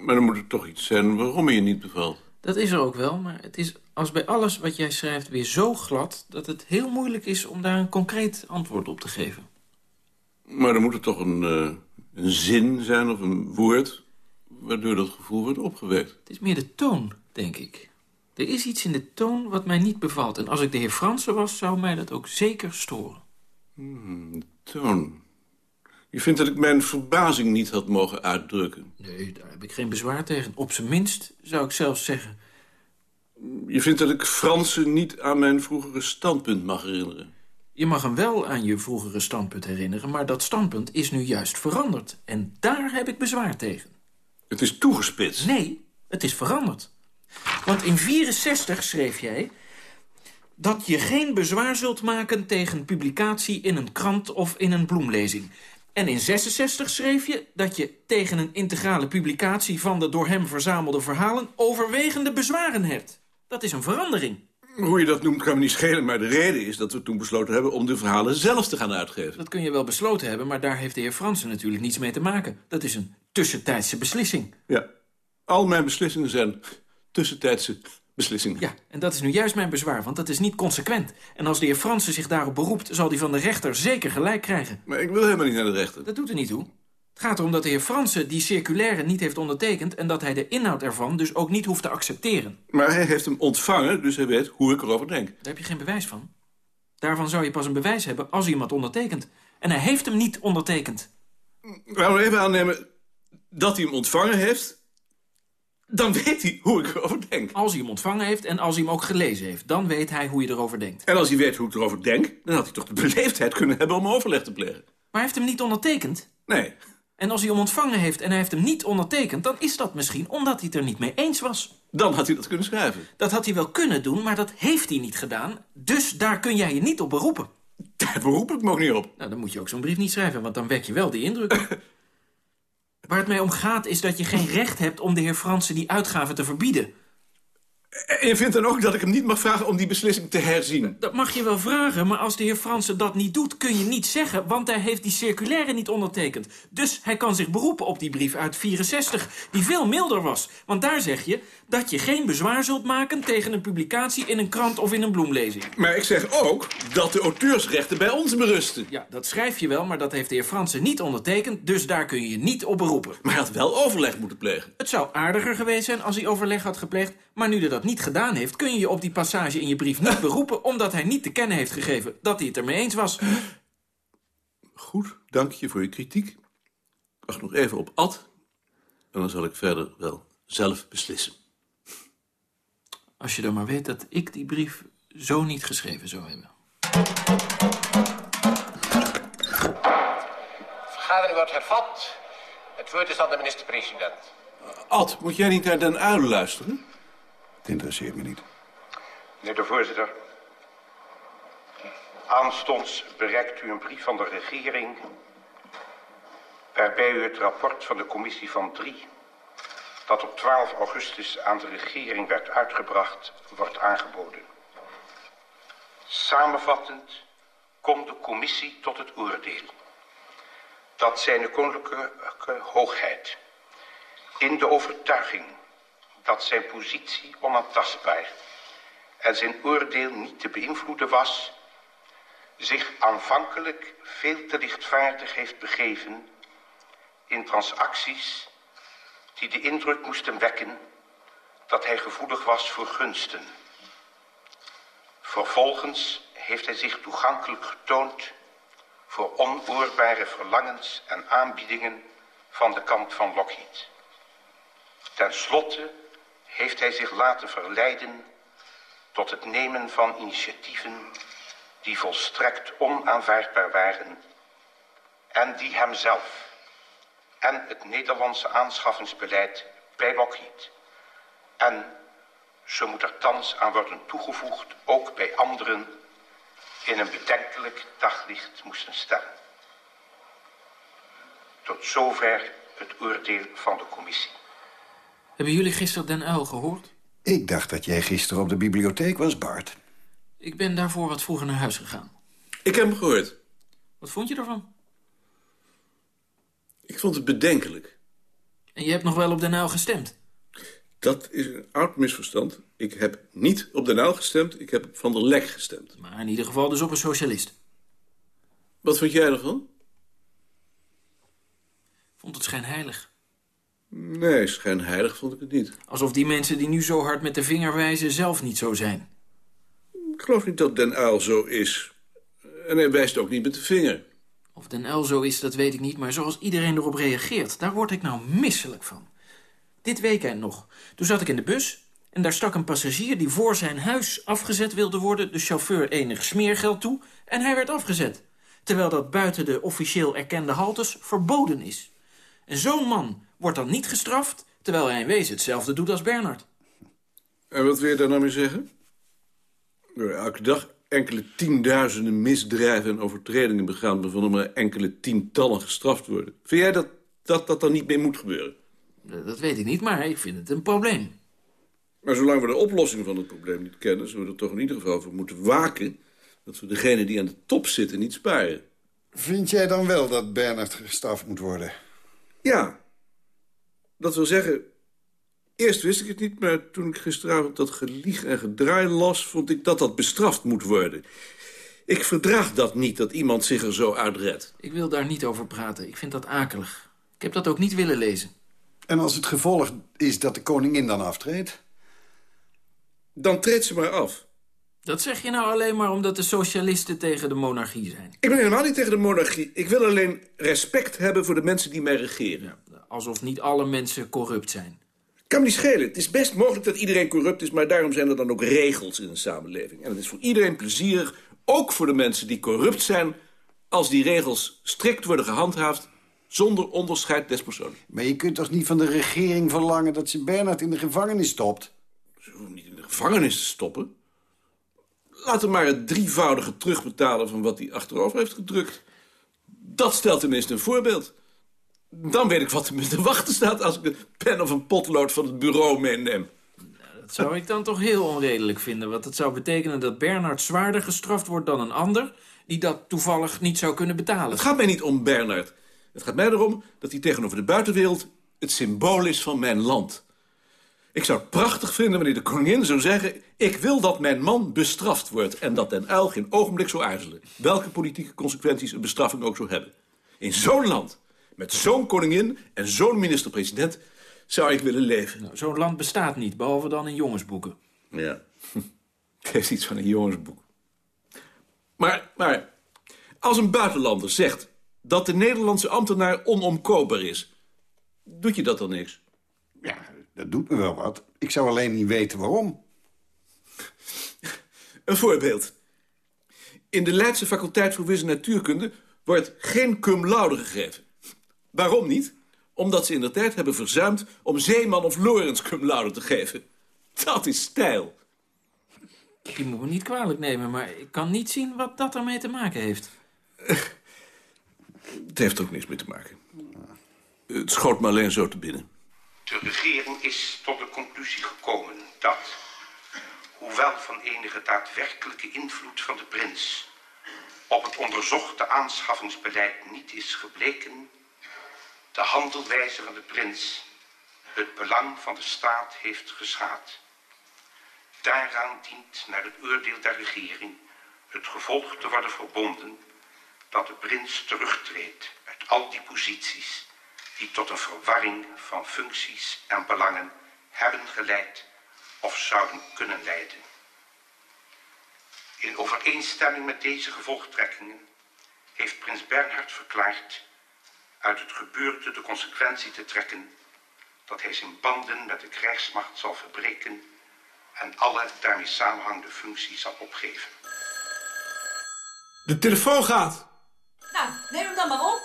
R: Maar dan moet er toch iets zijn waarom je niet bevalt.
Q: Dat is er ook wel, maar het is als bij alles wat jij schrijft weer zo glad... dat het heel moeilijk is om daar een concreet antwoord op te geven.
R: Maar dan moet er toch een, eh, een zin zijn of een woord... waardoor dat gevoel wordt opgewekt.
Q: Het is meer de toon, denk ik. Er is iets in de toon wat mij niet bevalt. En als ik de heer Fransen was, zou mij dat ook zeker storen.
R: Hmm, toon. Je vindt dat ik mijn verbazing niet had mogen uitdrukken.
Q: Nee, daar heb ik geen bezwaar tegen. Op zijn minst zou ik zelfs zeggen...
R: Je vindt dat ik Fransen niet aan mijn vroegere standpunt mag herinneren.
Q: Je mag hem wel aan je vroegere standpunt herinneren... maar dat standpunt is nu juist veranderd. En daar heb ik bezwaar tegen.
R: Het is toegespitst.
Q: Nee, het is veranderd. Want in 64 schreef jij... dat je geen bezwaar zult maken tegen publicatie in een krant of in een bloemlezing. En in 66 schreef je dat je tegen een integrale publicatie... van de door hem verzamelde verhalen overwegende bezwaren hebt. Dat is een verandering.
R: Hoe je dat noemt kan me niet schelen, maar de reden is dat we toen besloten hebben om de verhalen zelf te gaan uitgeven.
Q: Dat kun je wel besloten hebben, maar daar heeft de heer Fransen natuurlijk niets mee te maken. Dat is een tussentijdse beslissing.
R: Ja, al mijn beslissingen zijn tussentijdse beslissingen.
Q: Ja, en dat is nu juist mijn bezwaar, want dat is niet consequent. En als de heer Fransen zich daarop beroept, zal hij van de rechter zeker gelijk krijgen.
R: Maar ik wil helemaal niet naar de rechter.
Q: Dat doet er niet toe. Het gaat erom dat de heer Fransen die circulaire niet heeft ondertekend... en dat hij de inhoud ervan dus ook niet hoeft te accepteren.
R: Maar hij heeft hem ontvangen, dus hij weet hoe ik erover denk.
Q: Daar heb je geen bewijs van. Daarvan zou je pas een bewijs hebben als had ondertekend. En hij heeft hem niet ondertekend.
R: Laten we even aannemen dat hij hem ontvangen heeft... dan weet hij hoe ik erover denk.
Q: Als hij hem ontvangen heeft en als hij hem ook gelezen heeft... dan weet hij hoe je erover denkt.
R: En als hij weet hoe ik erover denk... dan had hij toch de beleefdheid kunnen hebben om overleg te plegen.
Q: Maar hij heeft hem niet ondertekend.
R: Nee.
Q: En als hij hem ontvangen heeft en hij heeft hem niet ondertekend... dan is dat misschien omdat hij het er niet mee eens was.
R: Dan had hij dat kunnen schrijven.
Q: Dat had hij wel kunnen doen, maar dat heeft hij niet gedaan. Dus daar kun jij je niet op beroepen.
R: Daar beroep ik me ook niet op.
Q: Nou, dan moet je ook zo'n brief niet schrijven, want dan wek je wel die indruk. Waar het mij om gaat is dat je geen recht hebt om de heer Fransen die uitgave te verbieden.
R: En je vindt dan ook dat ik hem niet mag vragen om die beslissing te herzien?
Q: Dat mag je wel vragen, maar als de heer Fransen dat niet doet... kun je niet zeggen, want hij heeft die circulaire niet ondertekend. Dus hij kan zich beroepen op die brief uit 64, die veel milder was. Want daar zeg je dat je geen bezwaar zult maken... tegen een publicatie in een krant of in een bloemlezing.
R: Maar ik zeg ook dat de auteursrechten bij ons berusten.
Q: Ja, dat schrijf je wel, maar dat heeft de heer Fransen niet ondertekend... dus daar kun je je niet op beroepen.
R: Maar hij had wel overleg moeten plegen.
Q: Het zou aardiger geweest zijn als hij overleg had gepleegd... maar nu hij dat niet gedaan heeft, kun je je op die passage in je brief niet beroepen... omdat hij niet te kennen heeft gegeven dat hij het ermee eens was.
R: Goed, dank je voor je kritiek. Wacht nog even op Ad. En dan zal ik verder wel zelf beslissen.
Q: Als je dan maar weet dat ik die brief zo niet geschreven zou hebben.
O: vergadering wordt hervat. Het woord is aan de minister-president.
R: Ad, moet jij niet naar Den Uil luisteren?
S: Het interesseert me niet.
T: Meneer de voorzitter. Aanstonds bereikt u een brief van de regering... waarbij u het rapport van de commissie van 3... dat op 12 augustus aan de regering werd uitgebracht, wordt aangeboden. Samenvattend komt de commissie tot het oordeel... dat zijn koninklijke hoogheid... in de overtuiging dat zijn positie onaantastbaar en zijn oordeel niet te beïnvloeden was, zich aanvankelijk veel te lichtvaardig heeft begeven in transacties die de indruk moesten wekken dat hij gevoelig was voor gunsten. Vervolgens heeft hij zich toegankelijk getoond voor onoorbare verlangens en aanbiedingen van de kant van Lockheed. Ten slotte heeft hij zich laten verleiden tot het nemen van initiatieven die volstrekt onaanvaardbaar waren en die hemzelf en het Nederlandse aanschaffingsbeleid bij Lockheed en, zo moet er thans aan worden toegevoegd, ook bij anderen in een bedenkelijk daglicht moesten stellen. Tot zover het oordeel van de commissie.
Q: Hebben jullie gisteren Den Uil gehoord?
S: Ik dacht dat jij gisteren op de bibliotheek was, Bart.
Q: Ik ben daarvoor wat vroeger naar huis gegaan.
R: Ik heb hem gehoord.
Q: Wat vond je ervan?
R: Ik vond het bedenkelijk.
Q: En je hebt nog wel op Den Uil gestemd?
R: Dat is een oud misverstand. Ik heb niet op Den Uil gestemd, ik heb op Van der Lek gestemd.
Q: Maar in ieder geval dus op een socialist.
R: Wat vond jij ervan?
Q: Vond het schijnheilig.
R: Nee, schijnheilig vond ik het niet.
Q: Alsof die mensen die nu zo hard met de vinger wijzen zelf niet zo zijn.
R: Ik geloof niet dat Den Uil zo is. En hij wijst ook niet met de vinger.
Q: Of Den Uil zo is, dat weet ik niet, maar zoals iedereen erop reageert... daar word ik nou misselijk van. Dit weekend nog. Toen zat ik in de bus en daar stak een passagier... die voor zijn huis afgezet wilde worden... de chauffeur enig smeergeld toe en hij werd afgezet. Terwijl dat buiten de officieel erkende haltes verboden is. En zo'n man wordt dan niet gestraft... terwijl hij in wezen hetzelfde doet als Bernard.
R: En wat wil je daar nou mee zeggen? Door elke dag enkele tienduizenden misdrijven en overtredingen begaan... waarvan er maar enkele tientallen gestraft worden. Vind jij dat dat, dat dan niet meer moet gebeuren?
Q: Dat weet ik niet, maar ik vind het een probleem.
R: Maar zolang we de oplossing van het probleem niet kennen... zullen we er toch in ieder geval voor moeten waken... dat we degene die aan de top zitten niet sparen.
S: Vind jij dan wel dat Bernard gestraft moet worden?
R: Ja. Dat wil zeggen... Eerst wist ik het niet, maar toen ik gisteravond dat gelieg en gedraai las... vond ik dat dat bestraft moet worden. Ik verdraag dat niet, dat iemand zich er zo uitredt.
Q: Ik wil daar niet over praten. Ik vind dat akelig. Ik heb dat ook niet willen lezen.
S: En als het gevolg is dat de koningin dan aftreedt?
R: Dan treedt ze maar af.
Q: Dat zeg je nou alleen maar omdat de socialisten tegen de monarchie zijn.
R: Ik ben helemaal niet tegen de monarchie. Ik wil alleen respect hebben voor de mensen die mij regeren.
Q: Ja, alsof niet alle mensen corrupt zijn.
R: Kan me niet schelen. Het is best mogelijk dat iedereen corrupt is... maar daarom zijn er dan ook regels in een samenleving. En het is voor iedereen plezierig, ook voor de mensen die corrupt zijn... als die regels strikt worden gehandhaafd zonder onderscheid des persoons.
S: Maar je kunt toch niet van de regering verlangen dat ze Bernard in de gevangenis stopt?
R: Ze hoeven niet in de gevangenis te stoppen. Laat hem maar het drievoudige terugbetalen van wat hij achterover heeft gedrukt. Dat stelt tenminste een voorbeeld. Dan weet ik wat er me te wachten staat als ik een pen of een potlood van het bureau meeneem.
Q: Dat zou ik dan toch heel onredelijk vinden. Want het zou betekenen dat Bernard zwaarder gestraft wordt dan een ander... die dat toevallig niet zou kunnen betalen.
R: Het gaat mij niet om Bernard. Het gaat mij erom dat hij tegenover de buitenwereld... het symbool is van mijn land. Ik zou het prachtig vinden wanneer de koningin zou zeggen... ik wil dat mijn man bestraft wordt... en dat Den Uil geen ogenblik zou aarzelen. Welke politieke consequenties een bestraffing ook zou hebben. In zo'n land, met zo'n koningin en zo'n minister-president... zou ik willen leven.
Q: Nou, zo'n land bestaat niet, behalve dan in jongensboeken.
R: Ja, het heeft iets van een jongensboek. Maar, maar als een buitenlander zegt dat de Nederlandse ambtenaar onomkoopbaar is... doet je dat dan niks?
S: Ja, dat doet me wel wat. Ik zou alleen niet weten waarom.
R: Een voorbeeld. In de Leidse faculteit voor wiskunde en natuurkunde wordt geen cum laude gegeven. Waarom niet? Omdat ze in de tijd hebben verzuimd om Zeeman of Lorenz cum laude te geven. Dat is stijl.
Q: Je moet me niet kwalijk nemen, maar ik kan niet zien wat dat ermee te maken heeft.
R: Het heeft ook niks mee te maken. Het schoot me alleen zo te binnen.
T: De regering is tot de conclusie gekomen dat, hoewel van enige daadwerkelijke invloed van de prins op het onderzochte aanschaffingsbeleid niet is gebleken, de handelwijze van de prins het belang van de staat heeft geschaad. Daaraan dient naar het oordeel der regering het gevolg te worden verbonden dat de prins terugtreedt uit al die posities die tot een verwarring van functies en belangen hebben geleid of zouden kunnen leiden. In overeenstemming met deze gevolgtrekkingen heeft prins Bernhard verklaard uit het gebeurde de consequentie te trekken dat hij zijn banden met de krijgsmacht zal verbreken en alle daarmee samenhangende functies zal opgeven.
R: De telefoon gaat.
U: Nou, neem hem dan maar op.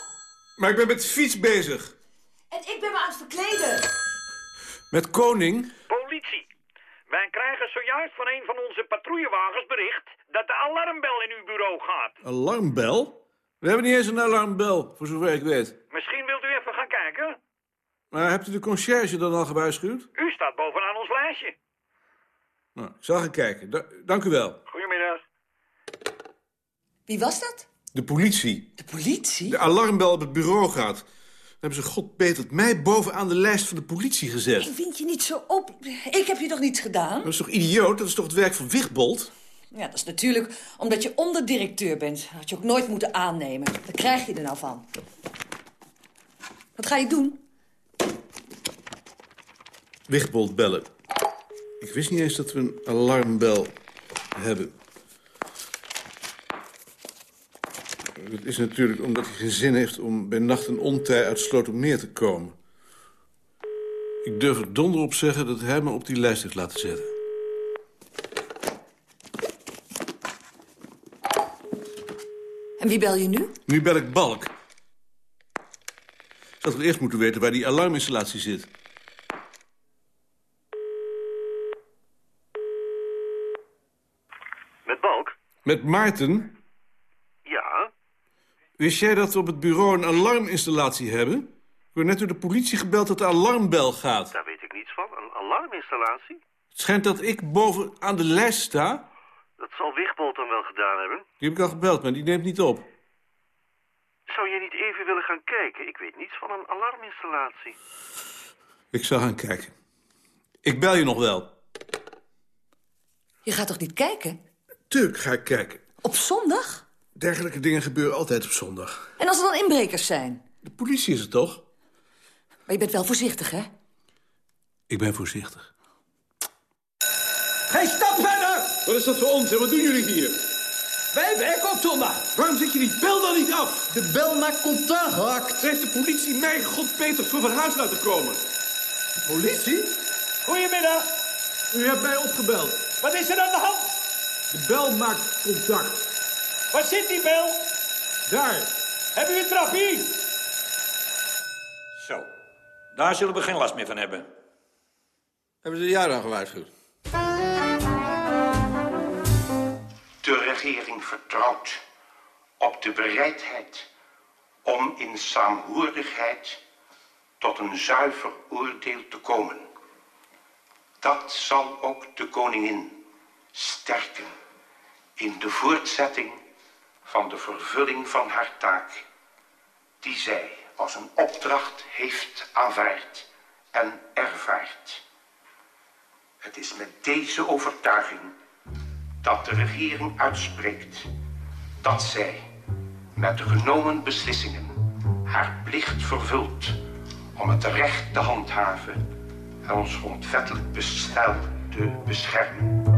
R: Maar ik ben met de fiets bezig.
U: En ik ben me aan het verkleden.
R: Met koning.
V: Politie. Wij krijgen zojuist van een van onze patrouillewagens bericht dat de alarmbel in uw bureau gaat.
R: Alarmbel? We hebben niet eens een alarmbel, voor zover ik weet.
V: Misschien wilt u even gaan kijken?
R: Maar hebt u de conciërge dan al gewaarschuwd?
V: U staat bovenaan ons lijstje.
R: Nou, ik zal gaan kijken. Da- dank u wel.
V: Goedemiddag.
U: Wie was dat?
R: De politie.
U: De politie?
R: De alarmbel op het bureau gaat. Dan hebben ze god betert mij bovenaan de lijst van de politie gezet.
U: Ik vind je niet zo op. Ik heb je toch niets gedaan?
R: Dat is toch idioot? Dat is toch het werk van Wigbold?
U: Ja, dat is natuurlijk omdat je onderdirecteur bent. Dat had je ook nooit moeten aannemen. Wat krijg je er nou van? Wat ga je doen?
R: Wigbold bellen. Ik wist niet eens dat we een alarmbel hebben. Het is natuurlijk omdat hij geen zin heeft om bij nacht en ontij uit Slotermeer te komen. Ik durf er donder op zeggen dat hij me op die lijst heeft laten zetten.
U: En wie bel je nu?
R: Nu bel ik Balk. Ik had wel eerst moeten weten waar die alarminstallatie zit.
V: Met Balk?
R: Met Maarten?
V: Ja.
R: Wist jij dat we op het bureau een alarminstallatie hebben? Ik word net door de politie gebeld dat de alarmbel gaat.
V: Daar weet ik niets van. Een alarminstallatie?
R: Het schijnt dat ik boven aan de lijst sta.
V: Dat zal Wigbold dan wel gedaan hebben.
R: Die heb ik al gebeld, maar die neemt niet op.
V: Zou je niet even willen gaan kijken? Ik weet niets van een alarminstallatie.
R: Ik zal gaan kijken. Ik bel je nog wel.
U: Je gaat toch niet kijken?
R: Tuurlijk ga ik kijken.
U: Op zondag?
R: Dergelijke dingen gebeuren altijd op zondag.
U: En als er dan inbrekers zijn?
R: De politie is het toch?
U: Maar je bent wel voorzichtig, hè?
R: Ik ben voorzichtig.
W: Geen stap!
R: Wat is dat voor ons en wat doen jullie hier?
W: Wij werken op zondag.
R: Waarom zet je die bel dan niet af?
W: De bel maakt contact.
R: Heeft de politie mij, god Peter, voor van huis laten komen?
W: Politie? Goedemiddag.
R: U hebt mij opgebeld.
W: Wat is er aan de hand?
R: De bel maakt contact.
W: Waar zit die bel?
R: Daar.
W: Hebben u een trappie?
V: Zo. Daar zullen we geen last meer van hebben.
R: Hebben ze jou dan gewaarschuwd?
T: De regering vertrouwt op de bereidheid om in saamhorigheid tot een zuiver oordeel te komen. Dat zal ook de koningin sterken in de voortzetting van de vervulling van haar taak, die zij als een opdracht heeft aanvaard en ervaart. Het is met deze overtuiging dat de regering uitspreekt dat zij met de genomen beslissingen haar plicht vervult om het recht te handhaven en ons grondwettelijk bestel te beschermen.